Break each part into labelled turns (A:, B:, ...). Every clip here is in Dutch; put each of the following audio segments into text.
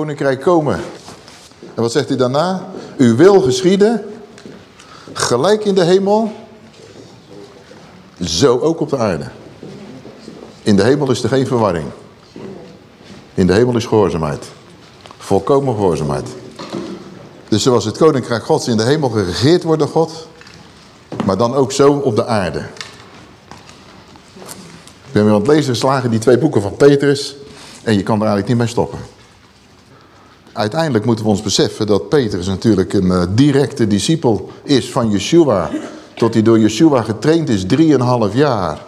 A: koninkrijk komen. En wat zegt hij daarna? Uw wil geschieden, gelijk in de hemel, zo ook op de aarde. In de hemel is er geen verwarring. In de hemel is gehoorzaamheid. Volkomen gehoorzaamheid. Dus zoals het koninkrijk gods in de hemel geregeerd wordt door God, maar dan ook zo op de aarde. Ik ben weer aan het lezen geslagen, die twee boeken van Petrus, en je kan er eigenlijk niet mee stoppen. Uiteindelijk moeten we ons beseffen dat Petrus natuurlijk een uh, directe discipel is van Yeshua. Tot hij door Yeshua getraind is, drieënhalf jaar.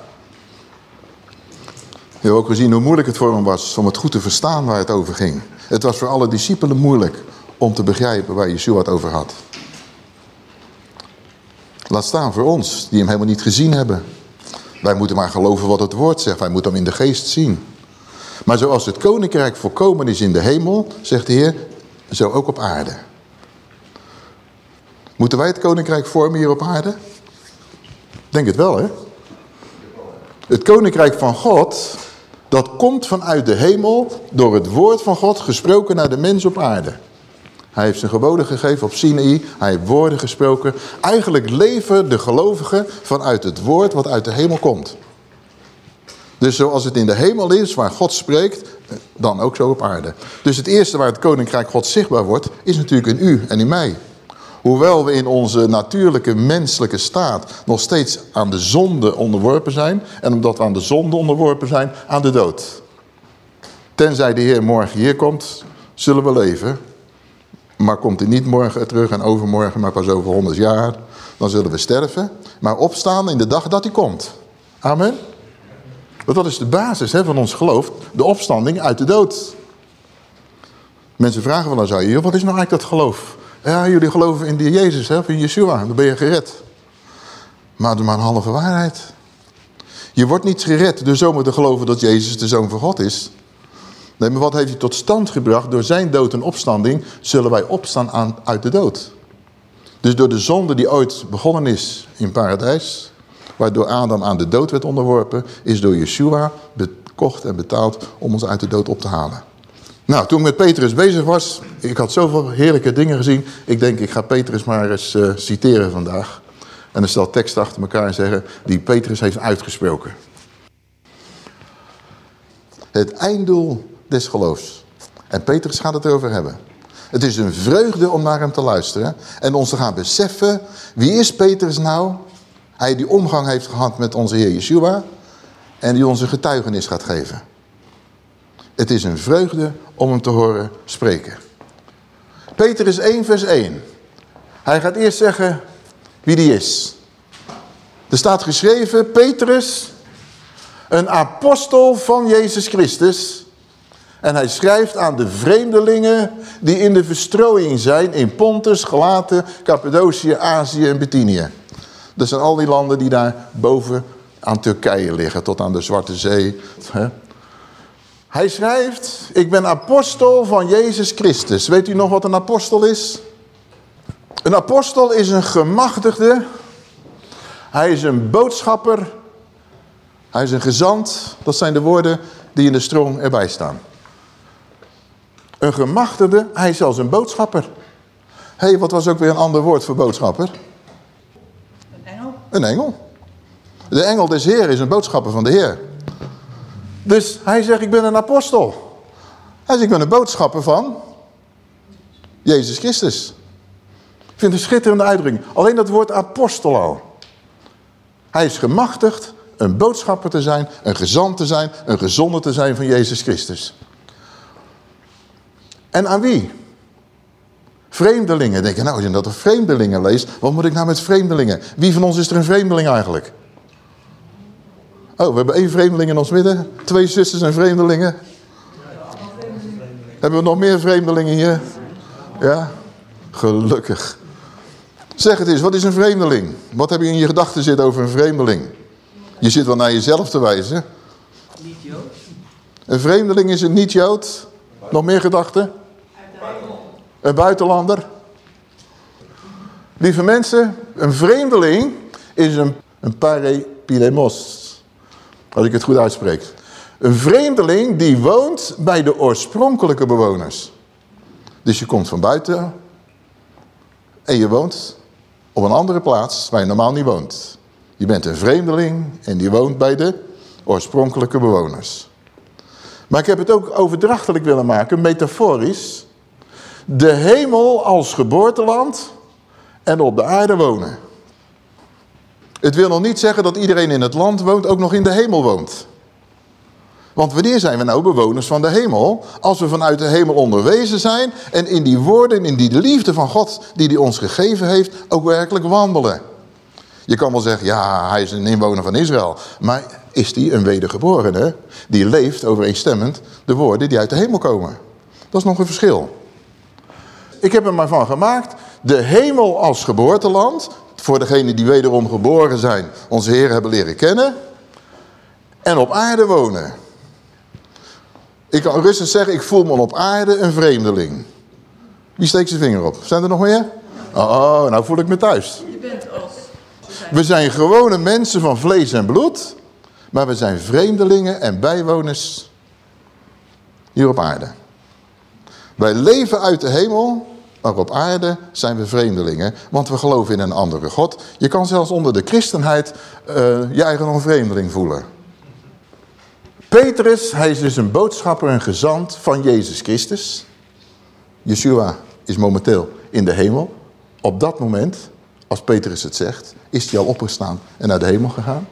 A: We hebben ook gezien hoe moeilijk het voor hem was om het goed te verstaan waar het over ging. Het was voor alle discipelen moeilijk om te begrijpen waar Yeshua het over had. Laat staan voor ons, die hem helemaal niet gezien hebben. Wij moeten maar geloven wat het woord zegt. Wij moeten hem in de geest zien. Maar zoals het koninkrijk volkomen is in de hemel, zegt de Heer, zo ook op aarde. Moeten wij het koninkrijk vormen hier op aarde? Denk het wel, hè? Het koninkrijk van God, dat komt vanuit de hemel door het woord van God gesproken naar de mens op aarde. Hij heeft zijn geboden gegeven op Sinai. Hij heeft woorden gesproken. Eigenlijk leven de gelovigen vanuit het woord wat uit de hemel komt. Dus zoals het in de hemel is, waar God spreekt, dan ook zo op aarde. Dus het eerste waar het koninkrijk God zichtbaar wordt, is natuurlijk in u en in mij. Hoewel we in onze natuurlijke menselijke staat nog steeds aan de zonde onderworpen zijn. En omdat we aan de zonde onderworpen zijn, aan de dood. Tenzij de Heer morgen hier komt, zullen we leven. Maar komt hij niet morgen terug en overmorgen, maar pas over honderd jaar, dan zullen we sterven. Maar opstaan in de dag dat hij komt. Amen. Want dat is de basis hè, van ons geloof, de opstanding uit de dood. Mensen vragen wel eens aan je, wat is nou eigenlijk dat geloof? Ja, jullie geloven in die Jezus, hè, in Yeshua, dan ben je gered. Maar is maar een halve waarheid. Je wordt niet gered door zomaar te geloven dat Jezus de Zoon van God is. Nee, maar wat heeft hij tot stand gebracht? Door zijn dood en opstanding zullen wij opstaan aan, uit de dood. Dus door de zonde die ooit begonnen is in paradijs, waardoor Adam aan de dood werd onderworpen, is door Yeshua bekocht en betaald om ons uit de dood op te halen. Nou, toen ik met Petrus bezig was, ik had zoveel heerlijke dingen gezien. Ik denk, ik ga Petrus maar eens uh, citeren vandaag. En dan stel teksten achter elkaar en zeggen, die Petrus heeft uitgesproken. Het einddoel des geloofs. En Petrus gaat het erover hebben. Het is een vreugde om naar hem te luisteren. En ons te gaan beseffen, wie is Petrus nou? Hij die omgang heeft gehad met onze Heer Yeshua. En die onze getuigenis gaat geven. Het is een vreugde om hem te horen spreken. Petrus 1 vers 1. Hij gaat eerst zeggen wie die is. Er staat geschreven, Petrus, een apostel van Jezus Christus en hij schrijft aan de vreemdelingen die in de verstrooiing zijn in Pontus, Galaten, Cappadocië, Azië en Bithynië. Dat zijn al die landen die daar boven aan Turkije liggen, tot aan de Zwarte Zee. Hij schrijft, ik ben apostel van Jezus Christus. Weet u nog wat een apostel is? Een apostel is een gemachtigde. Hij is een boodschapper. Hij is een gezant. Dat zijn de woorden die in de stroom erbij staan. Een gemachtigde, hij is zelfs een boodschapper. Hé, hey, wat was ook weer een ander woord voor boodschapper?
B: Een engel.
A: De engel des Heer is een boodschapper van de Heer. Dus hij zegt, ik ben een apostel. Hij zegt, ik ben een boodschapper van Jezus Christus. Ik vind het een schitterende uitdrukking. Alleen dat woord apostel al. Hij is gemachtigd een boodschapper te zijn, een gezant te zijn, een gezonde te zijn van Jezus Christus. En aan wie? Vreemdelingen. Denk je, nou, als je dat een vreemdelingen leest, wat moet ik nou met vreemdelingen? Wie van ons is er een vreemdeling eigenlijk? Oh, we hebben één vreemdeling in ons midden. Twee zusters en vreemdelingen. Hebben we nog meer vreemdelingen hier? Ja? Gelukkig. Zeg het eens, wat is een vreemdeling? Wat heb je in je gedachten zitten over een vreemdeling? Je zit wel naar jezelf te wijzen.
B: Niet Jood.
A: Een vreemdeling is een niet-Jood. Nog meer gedachten? Een buitenlander. Lieve mensen, een vreemdeling is een, een parepilemos. Als ik het goed uitspreek. Een vreemdeling die woont bij de oorspronkelijke bewoners. Dus je komt van buiten en je woont op een andere plaats waar je normaal niet woont. Je bent een vreemdeling en die woont bij de oorspronkelijke bewoners. Maar ik heb het ook overdrachtelijk willen maken, metaforisch. De hemel als geboorteland en op de aarde wonen. Het wil nog niet zeggen dat iedereen in het land woont, ook nog in de hemel woont. Want wanneer zijn we nou bewoners van de hemel? Als we vanuit de hemel onderwezen zijn en in die woorden, in die liefde van God die hij ons gegeven heeft, ook werkelijk wandelen. Je kan wel zeggen, ja, hij is een inwoner van Israël. Maar is hij een wedergeborene die leeft overeenstemmend de woorden die uit de hemel komen? Dat is nog een verschil. Ik heb er maar van gemaakt, de hemel als geboorteland, voor degenen die wederom geboren zijn, onze Heer hebben leren kennen, en op aarde wonen. Ik kan rustig zeggen, ik voel me op aarde een vreemdeling. Wie steekt zijn vinger op? Zijn er nog meer? Oh, nou voel ik me thuis.
B: Je bent als...
A: We zijn gewone mensen van vlees en bloed, maar we zijn vreemdelingen en bijwoners hier op aarde. Wij leven uit de hemel, maar op aarde zijn we vreemdelingen, want we geloven in een andere God. Je kan zelfs onder de christenheid uh, je eigen een vreemdeling voelen. Petrus, hij is dus een boodschapper, een gezant van Jezus Christus. Yeshua is momenteel in de hemel. Op dat moment, als Petrus het zegt, is hij al opgestaan en naar de hemel gegaan.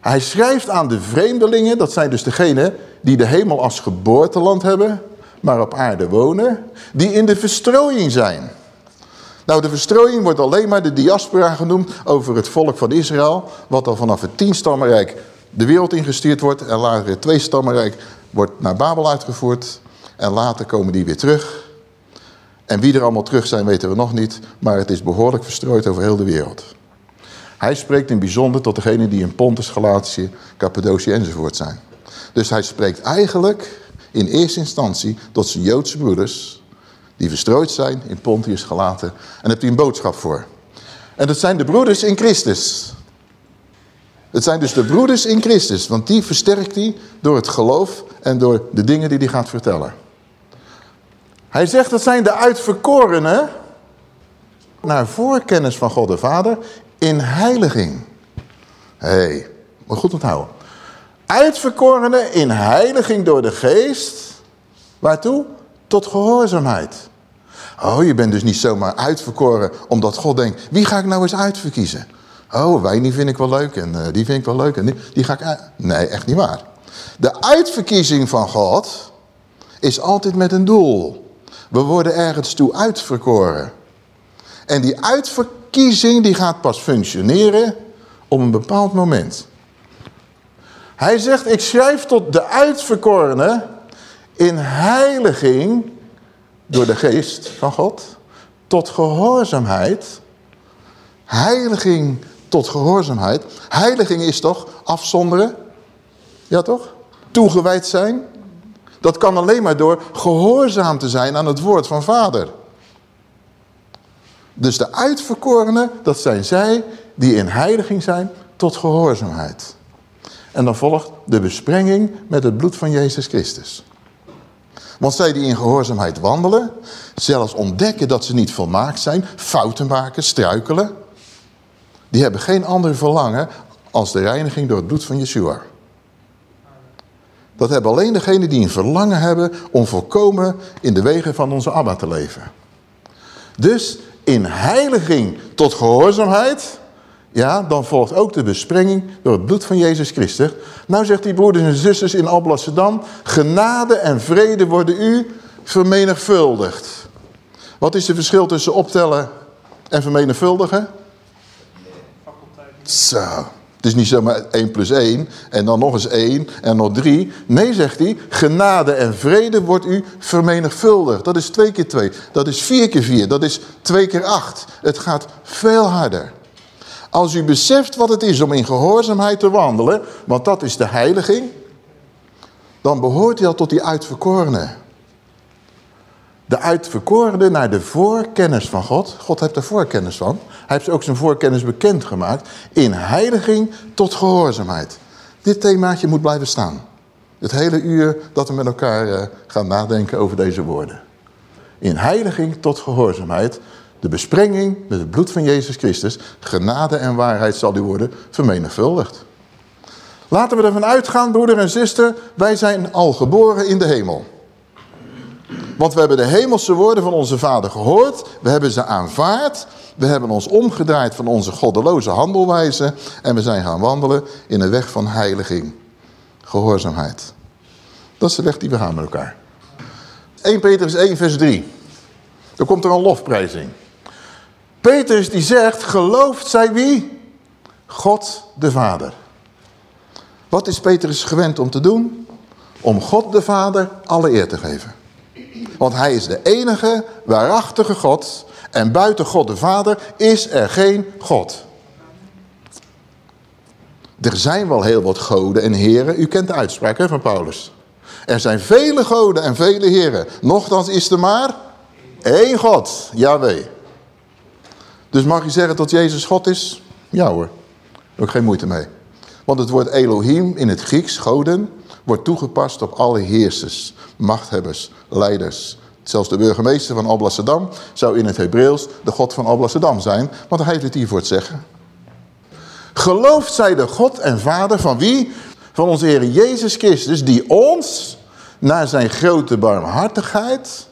A: Hij schrijft aan de vreemdelingen, dat zijn dus degenen die de hemel als geboorteland hebben, maar op aarde wonen, die in de verstrooiing zijn. Nou, de verstrooiing wordt alleen maar de diaspora genoemd over het volk van Israël, wat al vanaf het tienstammenrijk de wereld ingestuurd wordt en later het tweestammenrijk wordt naar Babel uitgevoerd en later komen die weer terug. En wie er allemaal terug zijn weten we nog niet, maar het is behoorlijk verstrooid over heel de wereld. Hij spreekt in bijzonder tot degenen die in Pontus, Galatië, Cappadocië enzovoort zijn. Dus hij spreekt eigenlijk in eerste instantie tot zijn Joodse broeders die verstrooid zijn in Pontius, Galaten. En heeft hij een boodschap voor. En dat zijn de broeders in Christus. Het zijn dus de broeders in Christus, want die versterkt hij door het geloof en door de dingen die hij gaat vertellen. Hij zegt dat zijn de uitverkorenen naar voorkennis van God de Vader in heiliging. Hé, hey, moet goed onthouden. Uitverkorenen in heiliging door de geest. Waartoe? Tot gehoorzaamheid. Oh, je bent dus niet zomaar uitverkoren omdat God denkt, wie ga ik nou eens uitverkiezen? Oh, wij die vind ik wel leuk en uh, die vind ik wel leuk. En die, die ga ik... Nee, echt niet waar. De uitverkiezing van God is altijd met een doel. We worden ergens toe uitverkoren. En die uitverkiezing die gaat pas functioneren op een bepaald moment. Hij zegt, ik schrijf tot de uitverkorenen in heiliging door de geest van God, tot gehoorzaamheid. Heiliging tot gehoorzaamheid. Heiliging is toch afzonderen? Ja toch? Toegewijd zijn. Dat kan alleen maar door gehoorzaam te zijn aan het woord van vader. Dus de uitverkorenen, dat zijn zij die in heiliging zijn tot gehoorzaamheid. En dan volgt de besprenging met het bloed van Jezus Christus. Want zij die in gehoorzaamheid wandelen, zelfs ontdekken dat ze niet volmaakt zijn, fouten maken, struikelen, die hebben geen ander verlangen als de reiniging door het bloed van Yeshua. Dat hebben alleen degenen die een verlangen hebben om volkomen in de wegen van onze Abba te leven. Dus in heiliging tot gehoorzaamheid, ja, dan volgt ook de besprenging door het bloed van Jezus Christus. Nou zegt die broeders en zusters in Alblasserdam, genade en vrede worden u vermenigvuldigd. Wat is het verschil tussen optellen en vermenigvuldigen? Zo. Het is niet zomaar 1 plus 1 en dan nog eens 1 en nog 3. Nee, zegt hij, genade en vrede wordt u vermenigvuldigd. Dat is 2 keer 2. Dat is 4 keer 4. Dat is 2 keer 8. Het gaat veel harder. Als u beseft wat het is om in gehoorzaamheid te wandelen, want dat is de heiliging, dan behoort u al tot die uitverkorenen. De uitverkorenen naar de voorkennis van God. God heeft er voorkennis van. Hij heeft ook zijn voorkennis bekendgemaakt. In heiliging tot gehoorzaamheid. Dit themaatje moet blijven staan. Het hele uur dat we met elkaar uh, gaan nadenken over deze woorden. in heiliging tot gehoorzaamheid, de besprenging met het bloed van Jezus Christus, genade en waarheid zal u worden vermenigvuldigd. Laten we ervan uitgaan, broeder en zuster, wij zijn al geboren in de hemel. Want we hebben de hemelse woorden van onze vader gehoord, we hebben ze aanvaard, we hebben ons omgedraaid van onze goddeloze handelwijze en we zijn gaan wandelen in een weg van heiliging, gehoorzaamheid. Dat is de weg die we gaan met elkaar. 1 Petrus 1 vers 3. Dan komt er een lofprijzing. Petrus die zegt, gelooft zij wie? God de Vader. Wat is Petrus gewend om te doen? Om God de Vader alle eer te geven. Want hij is de enige waarachtige God. En buiten God de Vader is er geen God. Er zijn wel heel wat goden en heren. U kent de uitspraak van Paulus. Er zijn vele goden en vele heren. Nochtans is er maar één God, Yahweh. Dus mag je zeggen dat Jezus God is? Ja hoor, ook geen moeite mee. Want het woord Elohim in het Grieks, goden, wordt toegepast op alle heersers, machthebbers, leiders. Zelfs de burgemeester van Alblasserdam zou in het Hebreeuws de God van Alblasserdam zijn, want hij heeft het hier voor het zeggen. Gelooft zij de God en Vader van wie? Van onze Heer Jezus Christus, die ons naar zijn grote barmhartigheid,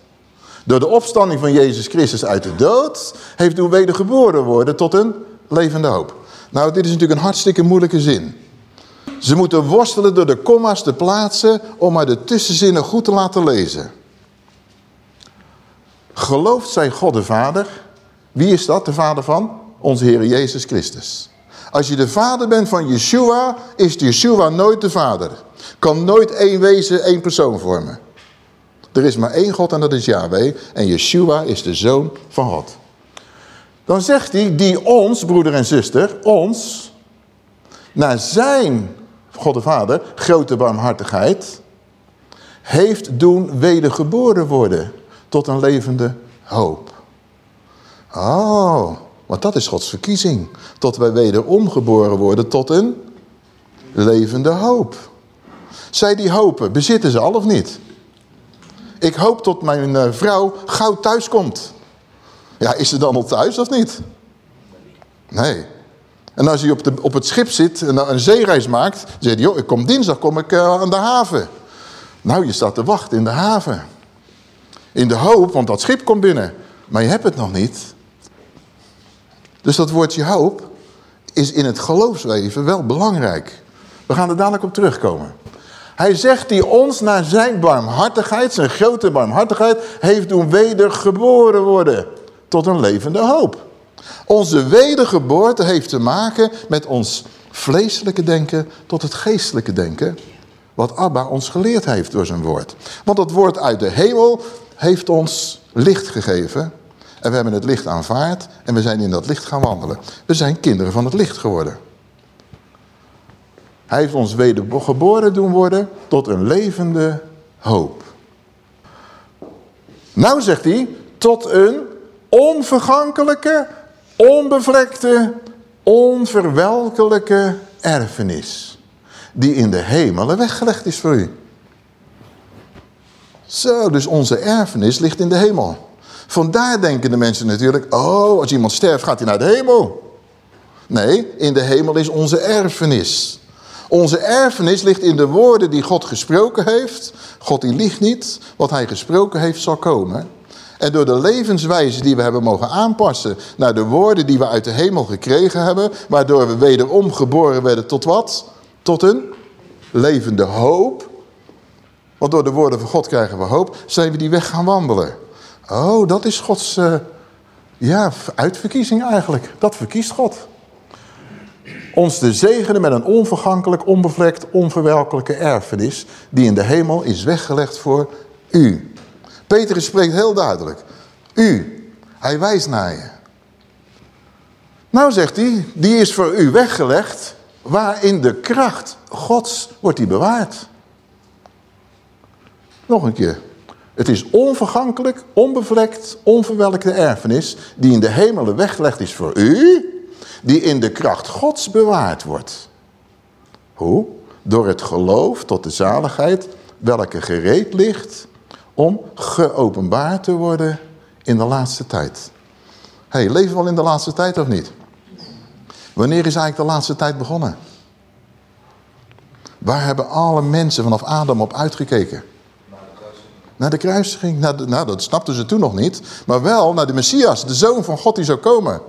A: door de opstanding van Jezus Christus uit de dood, heeft doen wedergeboren worden tot een levende hoop. Nou, dit is natuurlijk een hartstikke moeilijke zin. Ze moeten worstelen door de komma's te plaatsen om maar de tussenzinnen goed te laten lezen. Gelooft zij God de Vader? Wie is dat, de Vader van? Onze Heer Jezus Christus. Als je de vader bent van Yeshua, is Yeshua nooit de vader. Kan nooit één wezen, één persoon vormen. Er is maar één God en dat is Yahweh. En Yeshua is de zoon van God. Dan zegt hij, die ons, broeder en zuster, ons, naar zijn, God de Vader, grote barmhartigheid, heeft doen wedergeboren worden tot een levende hoop. Oh, want dat is Gods verkiezing. Tot wij wederom geboren worden tot een levende hoop. Zij die hopen, bezitten ze al of niet? Ik hoop tot mijn eh, vrouw gauw thuis komt. Ja, is ze dan al thuis of niet? Nee. En als je op, de, op het schip zit en een zeereis maakt, dan zegt hij, joh, ik kom dinsdag kom ik uh, aan de haven. Nou, je staat te wachten in de haven. In de hoop, want dat schip komt binnen. Maar je hebt het nog niet. Dus dat woordje hoop is in het geloofsleven wel belangrijk. We gaan er dadelijk op terugkomen. Hij zegt die ons naar zijn barmhartigheid, zijn grote barmhartigheid, heeft doen wedergeboren worden tot een levende hoop. Onze wedergeboorte heeft te maken met ons vleeselijke denken tot het geestelijke denken. Wat Abba ons geleerd heeft door zijn woord. Want dat woord uit de hemel heeft ons licht gegeven. En we hebben het licht aanvaard en we zijn in dat licht gaan wandelen. We zijn kinderen van het licht geworden. Hij heeft ons wedergeboren doen worden tot een levende hoop. Nou zegt hij, tot een onvergankelijke, onbevlekte, onverwelkelijke erfenis. Die in de hemelen weggelegd is voor u. Zo, dus onze erfenis ligt in de hemel. Vandaar denken de mensen natuurlijk, oh, als iemand sterft gaat hij naar de hemel. Nee, in de hemel is onze erfenis. Onze erfenis ligt in de woorden die God gesproken heeft. God die liegt niet, wat hij gesproken heeft zal komen. En door de levenswijze die we hebben mogen aanpassen naar de woorden die we uit de hemel gekregen hebben, waardoor we wederom geboren werden tot wat? Tot een levende hoop. Want door de woorden van God krijgen we hoop, zijn we die weg gaan wandelen. Oh, dat is Gods uh, ja, uitverkiezing eigenlijk. Dat verkiest God. Ons te zegenen met een onvergankelijk, onbevlekt, onverwelkelijke erfenis... die in de hemel is weggelegd voor u. Petrus spreekt heel duidelijk. U. Hij wijst naar je. Nou zegt hij, die is voor u weggelegd... waarin de kracht Gods wordt die bewaard. Nog een keer. Het is onvergankelijk, onbevlekt, onverwelkte erfenis die in de hemelen weggelegd is voor u, die in de kracht Gods bewaard wordt. Hoe? Door het geloof tot de zaligheid welke gereed ligt om geopenbaard te worden in de laatste tijd. hey, leven we al in de laatste tijd of niet? Wanneer is eigenlijk de laatste tijd begonnen? Waar hebben alle mensen vanaf Adam op uitgekeken? Naar de kruisiging. Naar de, nou, dat snapten ze toen nog niet. Maar wel naar de Messias, de Zoon van God die zou komen.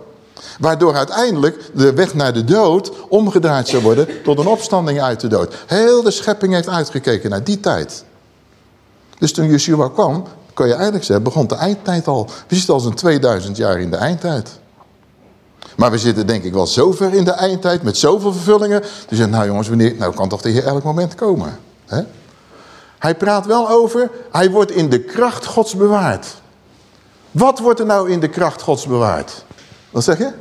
A: Waardoor uiteindelijk de weg naar de dood omgedraaid zou worden tot een opstanding uit de dood. Heel de schepping heeft uitgekeken naar die tijd. Dus toen Yeshua kwam, kan je eigenlijk zeggen, begon de eindtijd al. We zitten al zo'n 2000 jaar in de eindtijd. Maar we zitten denk ik wel zo ver in de eindtijd met zoveel vervullingen. Dus nou jongens, wanneer, nou kan toch de Heer elk moment komen. Hij praat wel over, hij wordt in de kracht gods bewaard. Wat wordt er nou in de kracht gods bewaard? Wat zeg je?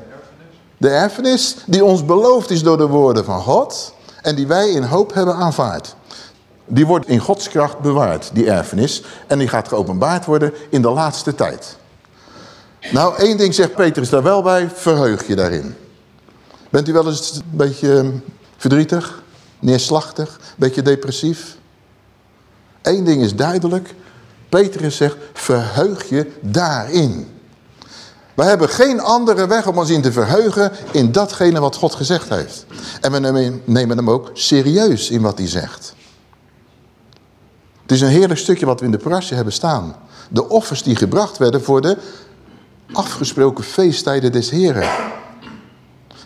A: De erfenis die ons beloofd is door de woorden van God. En die wij in hoop hebben aanvaard. Die wordt in Gods kracht bewaard, die erfenis. En die gaat geopenbaard worden in de laatste tijd. Nou, één ding zegt Petrus daar wel bij, verheug je daarin. Bent u wel eens een beetje ehm, verdrietig, neerslachtig, een beetje depressief? Eén ding is duidelijk, Petrus zegt, verheug je daarin. We hebben geen andere weg om ons in te verheugen in datgene wat God gezegd heeft. En we nemen hem ook serieus in wat hij zegt. Het is een heerlijk stukje wat we in de parasje hebben staan. De offers die gebracht werden voor de afgesproken feesttijden des Heren.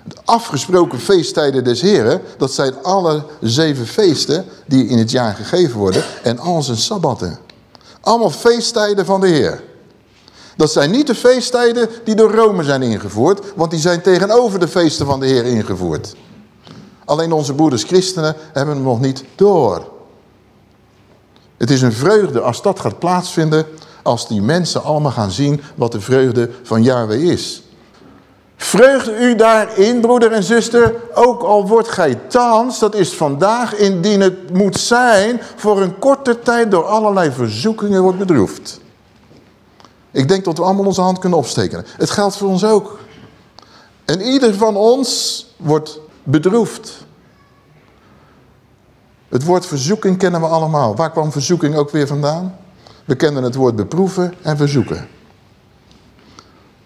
A: De afgesproken feesttijden des Heren, dat zijn alle zeven feesten die in het jaar gegeven worden en al zijn sabbatten. Allemaal feesttijden van de Heer. Dat zijn niet de feesttijden die door Rome zijn ingevoerd, want die zijn tegenover de feesten van de Heer ingevoerd. Alleen onze broeders christenen hebben hem nog niet door. Het is een vreugde als dat gaat plaatsvinden, als die mensen allemaal gaan zien wat de vreugde van Yahweh is. Vreugde u daarin, broeder en zuster, ook al wordt gij thans, dat is vandaag, indien het moet zijn, voor een korte tijd door allerlei verzoekingen wordt bedroefd. Ik denk dat we allemaal onze hand kunnen opsteken. Het geldt voor ons ook. En ieder van ons wordt bedroefd. Het woord verzoeking kennen we allemaal. Waar kwam verzoeking ook weer vandaan? We kennen het woord beproeven en verzoeken.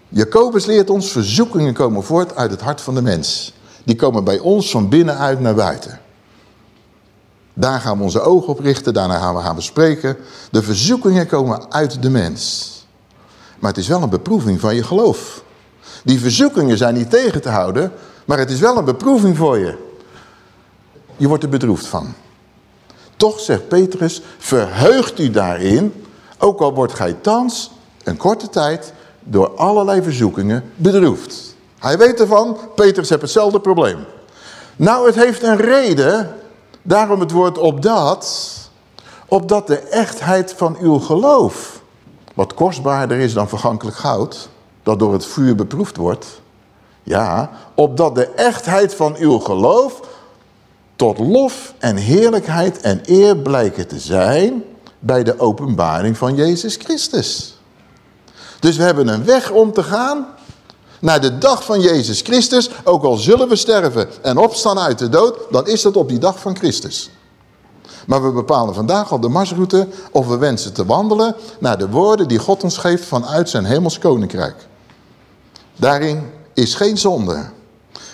A: Jacobus leert ons, verzoekingen komen voort uit het hart van de mens. Die komen bij ons van binnenuit naar buiten. Daar gaan we onze ogen op richten, daarna gaan we gaan bespreken. De verzoekingen komen uit de mens. Maar het is wel een beproeving van je geloof. Die verzoekingen zijn niet tegen te houden, maar het is wel een beproeving voor je. Je wordt er bedroefd van. Toch zegt Petrus, verheugt u daarin, ook al wordt gij thans een korte tijd door allerlei verzoekingen bedroefd. Hij weet ervan, Petrus heeft hetzelfde probleem. Nou, het heeft een reden, daarom het woord opdat, opdat de echtheid van uw geloof, wat kostbaarder is dan vergankelijk goud, dat door het vuur beproefd wordt, ja, opdat de echtheid van uw geloof tot lof en heerlijkheid en eer blijken te zijn bij de openbaring van Jezus Christus. Dus we hebben een weg om te gaan naar de dag van Jezus Christus. Ook al zullen we sterven en opstaan uit de dood, dan is dat op die dag van Christus. Maar we bepalen vandaag al de marsroute of we wensen te wandelen naar de woorden die God ons geeft vanuit zijn hemels koninkrijk. Daarin is geen zonde.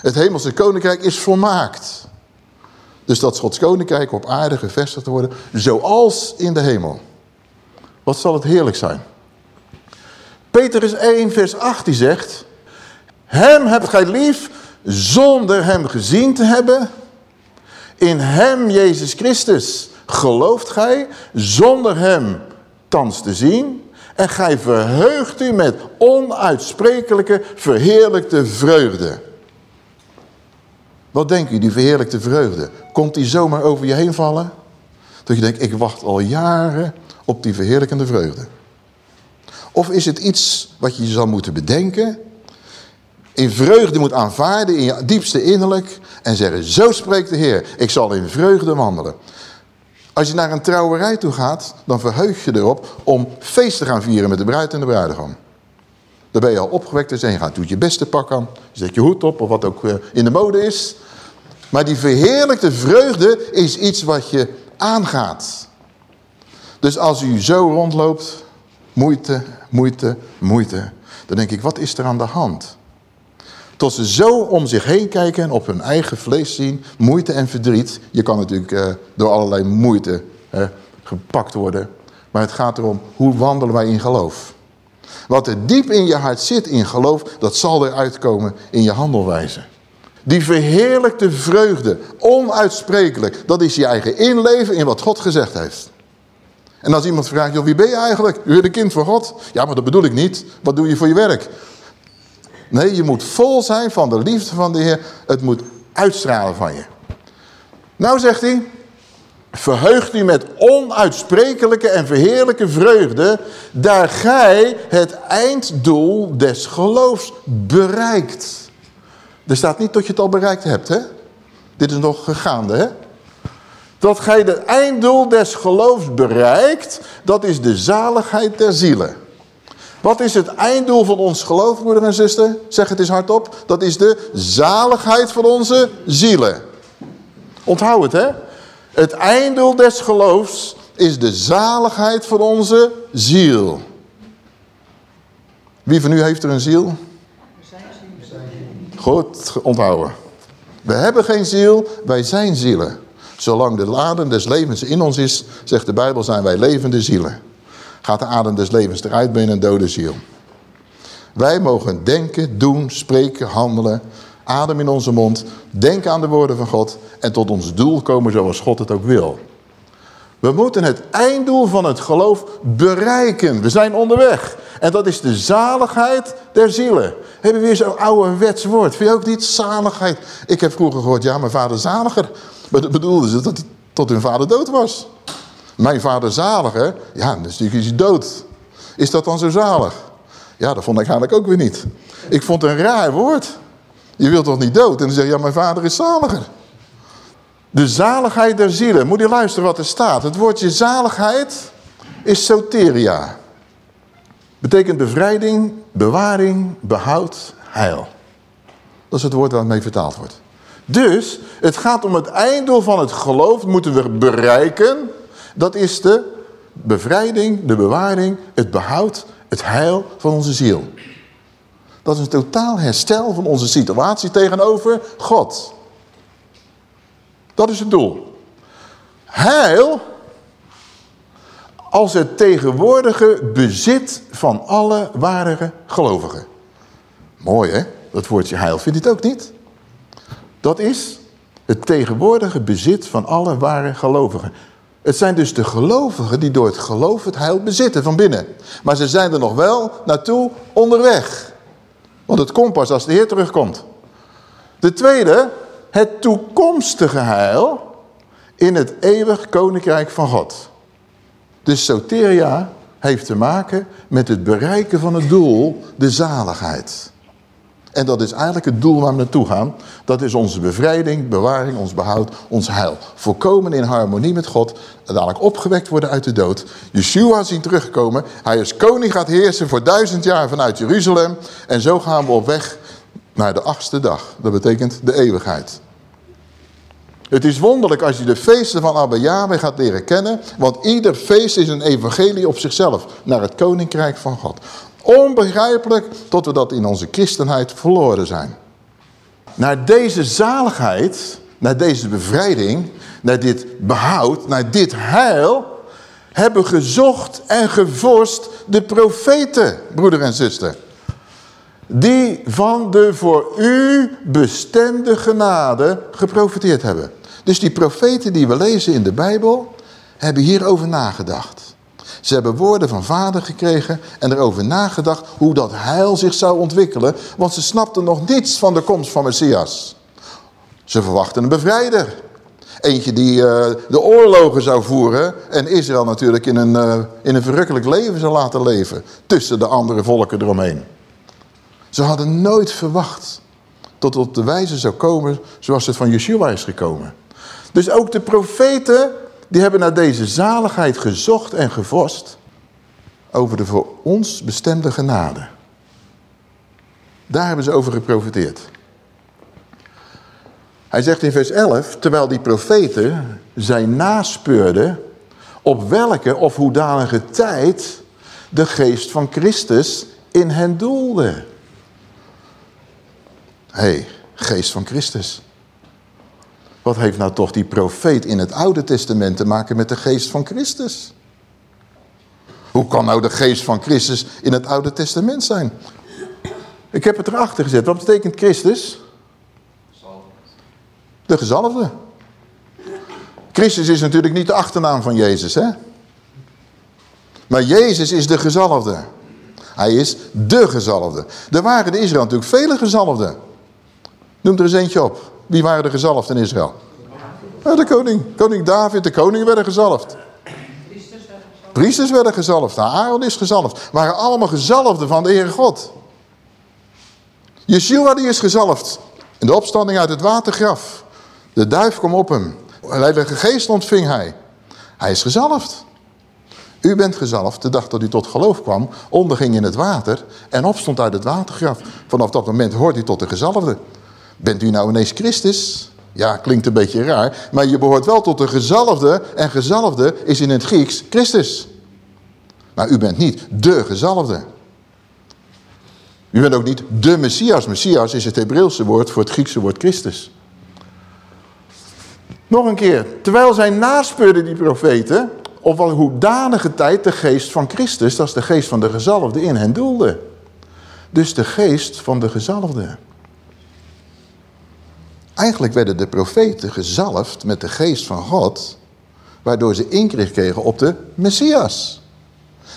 A: Het hemelse koninkrijk is volmaakt. Dus dat Gods koninkrijk op aarde gevestigd worden, zoals in de hemel. Wat zal het heerlijk zijn. Petrus 1 vers 8 die zegt, Hem hebt gij lief zonder hem gezien te hebben. In hem, Jezus Christus, gelooft gij zonder hem thans te zien. En gij verheugt u met onuitsprekelijke verheerlijkte vreugde. Wat denk u, die verheerlijkte vreugde? Komt die zomaar over je heen vallen? Dat je denkt, ik wacht al jaren op die verheerlijkende vreugde. Of is het iets wat je zal moeten bedenken, in vreugde moet aanvaarden, in je diepste innerlijk, en zeggen, zo spreekt de Heer, ik zal in vreugde wandelen. Als je naar een trouwerij toe gaat, dan verheug je erop om feest te gaan vieren met de bruid en de bruidegom. Dan ben je al opgewekt en je gaat, je beste pak aan, zet je hoed op of wat ook eh, in de mode is. Maar die verheerlijkte vreugde is iets wat je aangaat. Dus als u zo rondloopt, moeite, moeite, moeite. Dan denk ik, wat is er aan de hand? Tot ze zo om zich heen kijken en op hun eigen vlees zien, moeite en verdriet. Je kan natuurlijk uh, door allerlei moeite gepakt worden. Maar het gaat erom, hoe wandelen wij in geloof? Wat er diep in je hart zit in geloof, dat zal eruit komen in je handelwijze. Die verheerlijkte vreugde, onuitsprekelijk, dat is je eigen inleven in wat God gezegd heeft. En als iemand vraagt, joh, wie ben je eigenlijk? U bent een kind van God. Ja, maar dat bedoel ik niet. Wat doe je voor je werk? Nee, je moet vol zijn van de liefde van de Heer. Het moet uitstralen van je. Nou zegt hij, verheugt u met onuitsprekelijke en verheerlijke vreugde, daar gij het einddoel des geloofs bereikt. Er staat niet dat je het al bereikt hebt, hè? Dit is nog gaande, hè? Dat gij het einddoel des geloofs bereikt, dat is de zaligheid der zielen. Wat is het einddoel van ons geloof, broeder en zuster? Zeg het eens hardop. Dat is de zaligheid van onze zielen. Onthoud het, hè? Het einddoel des geloofs is de zaligheid van onze ziel. Wie van u heeft er een ziel? Goed, onthouden. We hebben geen ziel, wij zijn zielen. Zolang de laden des levens in ons is, zegt de Bijbel, zijn wij levende zielen. Gaat de adem des levens eruit, ben een dode ziel. Wij mogen denken, doen, spreken, handelen, adem in onze mond, denken aan de woorden van God en tot ons doel komen zoals God het ook wil. We moeten het einddoel van het geloof bereiken. We zijn onderweg. En dat is de zaligheid der zielen. Hebben we weer zo'n ouderwets woord. Vind je ook niet zaligheid? Ik heb vroeger gehoord, ja, mijn vader zaliger. Maar dat bedoelde ze dat tot hun vader dood was. Mijn vader zaliger, ja, dus is hij dood. Is dat dan zo zalig? Ja, dat vond ik eigenlijk ook weer niet. Ik vond het een raar woord. Je wilt toch niet dood? En dan zeg je, ja, mijn vader is zaliger. De zaligheid der zielen. Moet je luisteren wat er staat. Het woordje zaligheid is soteria. Betekent bevrijding, bewaring, behoud, heil. Dat is het woord waarmee vertaald wordt. Dus het gaat om het einddoel van het geloof moeten we bereiken. Dat is de bevrijding, de bewaring, het behoud, het heil van onze ziel. Dat is een totaal herstel van onze situatie tegenover God. Dat is het doel. Heil als het tegenwoordige bezit van alle ware gelovigen. Mooi hè, dat woordje heil. Vindt het ook niet? Dat is het tegenwoordige bezit van alle ware gelovigen. Het zijn dus de gelovigen die door het geloof het heil bezitten van binnen. Maar ze zijn er nog wel naartoe onderweg. Want het komt pas als de Heer terugkomt. De tweede, het toekomstige heil in het eeuwig koninkrijk van God. Dus soteria heeft te maken met het bereiken van het doel, de zaligheid. En dat is eigenlijk het doel waar we naartoe gaan. Dat is onze bevrijding, bewaring, ons behoud, ons heil. Volkomen in harmonie met God. Dadelijk opgewekt worden uit de dood. Yeshua zien terugkomen. Hij is koning gaat heersen voor duizend jaar vanuit Jeruzalem. En zo gaan we op weg naar de achtste dag. Dat betekent de eeuwigheid. Het is wonderlijk als je de feesten van Abba Yahweh gaat leren kennen. Want ieder feest is een evangelie op zichzelf. Naar het koninkrijk van God. Onbegrijpelijk tot we dat in onze christenheid verloren zijn. Naar deze zaligheid, naar deze bevrijding, naar dit behoud, naar dit heil... hebben gezocht en gevorst de profeten, broeder en zuster. Die van de voor u bestemde genade geprofiteerd hebben. Dus die profeten die we lezen in de Bijbel, hebben hierover nagedacht. Ze hebben woorden van vader gekregen en erover nagedacht hoe dat heil zich zou ontwikkelen. Want ze snapten nog niets van de komst van Messias. Ze verwachten een bevrijder. Eentje die uh, de oorlogen zou voeren en Israël natuurlijk in een, uh, in een verrukkelijk leven zou laten leven. Tussen de andere volken eromheen. Ze hadden nooit verwacht dat op de wijze zou komen zoals het van Yeshua is gekomen. Dus ook de profeten die hebben naar deze zaligheid gezocht en gevost over de voor ons bestemde genade. Daar hebben ze over geprofiteerd. Hij zegt in vers 11, terwijl die profeten zijn naspeurden op welke of hoedanige tijd de geest van Christus in hen doelde. Hé, hey, geest van Christus. Wat heeft nou toch die profeet in het Oude Testament te maken met de geest van Christus? Hoe kan nou de geest van Christus in het Oude Testament zijn? Ik heb het erachter gezet. Wat betekent Christus? De gezalfde. Christus is natuurlijk niet de achternaam van Jezus, hè? Maar Jezus is de gezalfde. Hij is de gezalfde. Er waren in Israël natuurlijk vele gezalfden. Noem er eens eentje op. Wie waren de gezalfd in Israël? De koning. Koning David, de koningen werden gezalfd. Priesters werden gezalfd. Nou, Aaron is gezalfd. waren allemaal gezalfden van de Heere God. Yeshua die is gezalfd. In de opstanding uit het watergraf. De duif kwam op hem. Een heilige geest ontving hij. Hij is gezalfd. U bent gezalfd de dag dat u tot geloof kwam, onderging in het water en opstond uit het watergraf. Vanaf dat moment hoort u tot de gezalfde. Bent u nou ineens Christus? Ja, klinkt een beetje raar, maar je behoort wel tot de gezalfde en gezalfde is in het Grieks Christus. Maar u bent niet de gezalfde. U bent ook niet de Messias. Messias is het Hebreeuwse woord voor het Griekse woord Christus. Nog een keer. Terwijl zij naspeurden die profeten, op wat hoedanige tijd de geest van Christus, dat is de geest van de gezalfde, in hen doelde. Dus de geest van de gezalfde. Eigenlijk werden de profeten gezalfd met de geest van God, waardoor ze inkricht kregen op de Messias.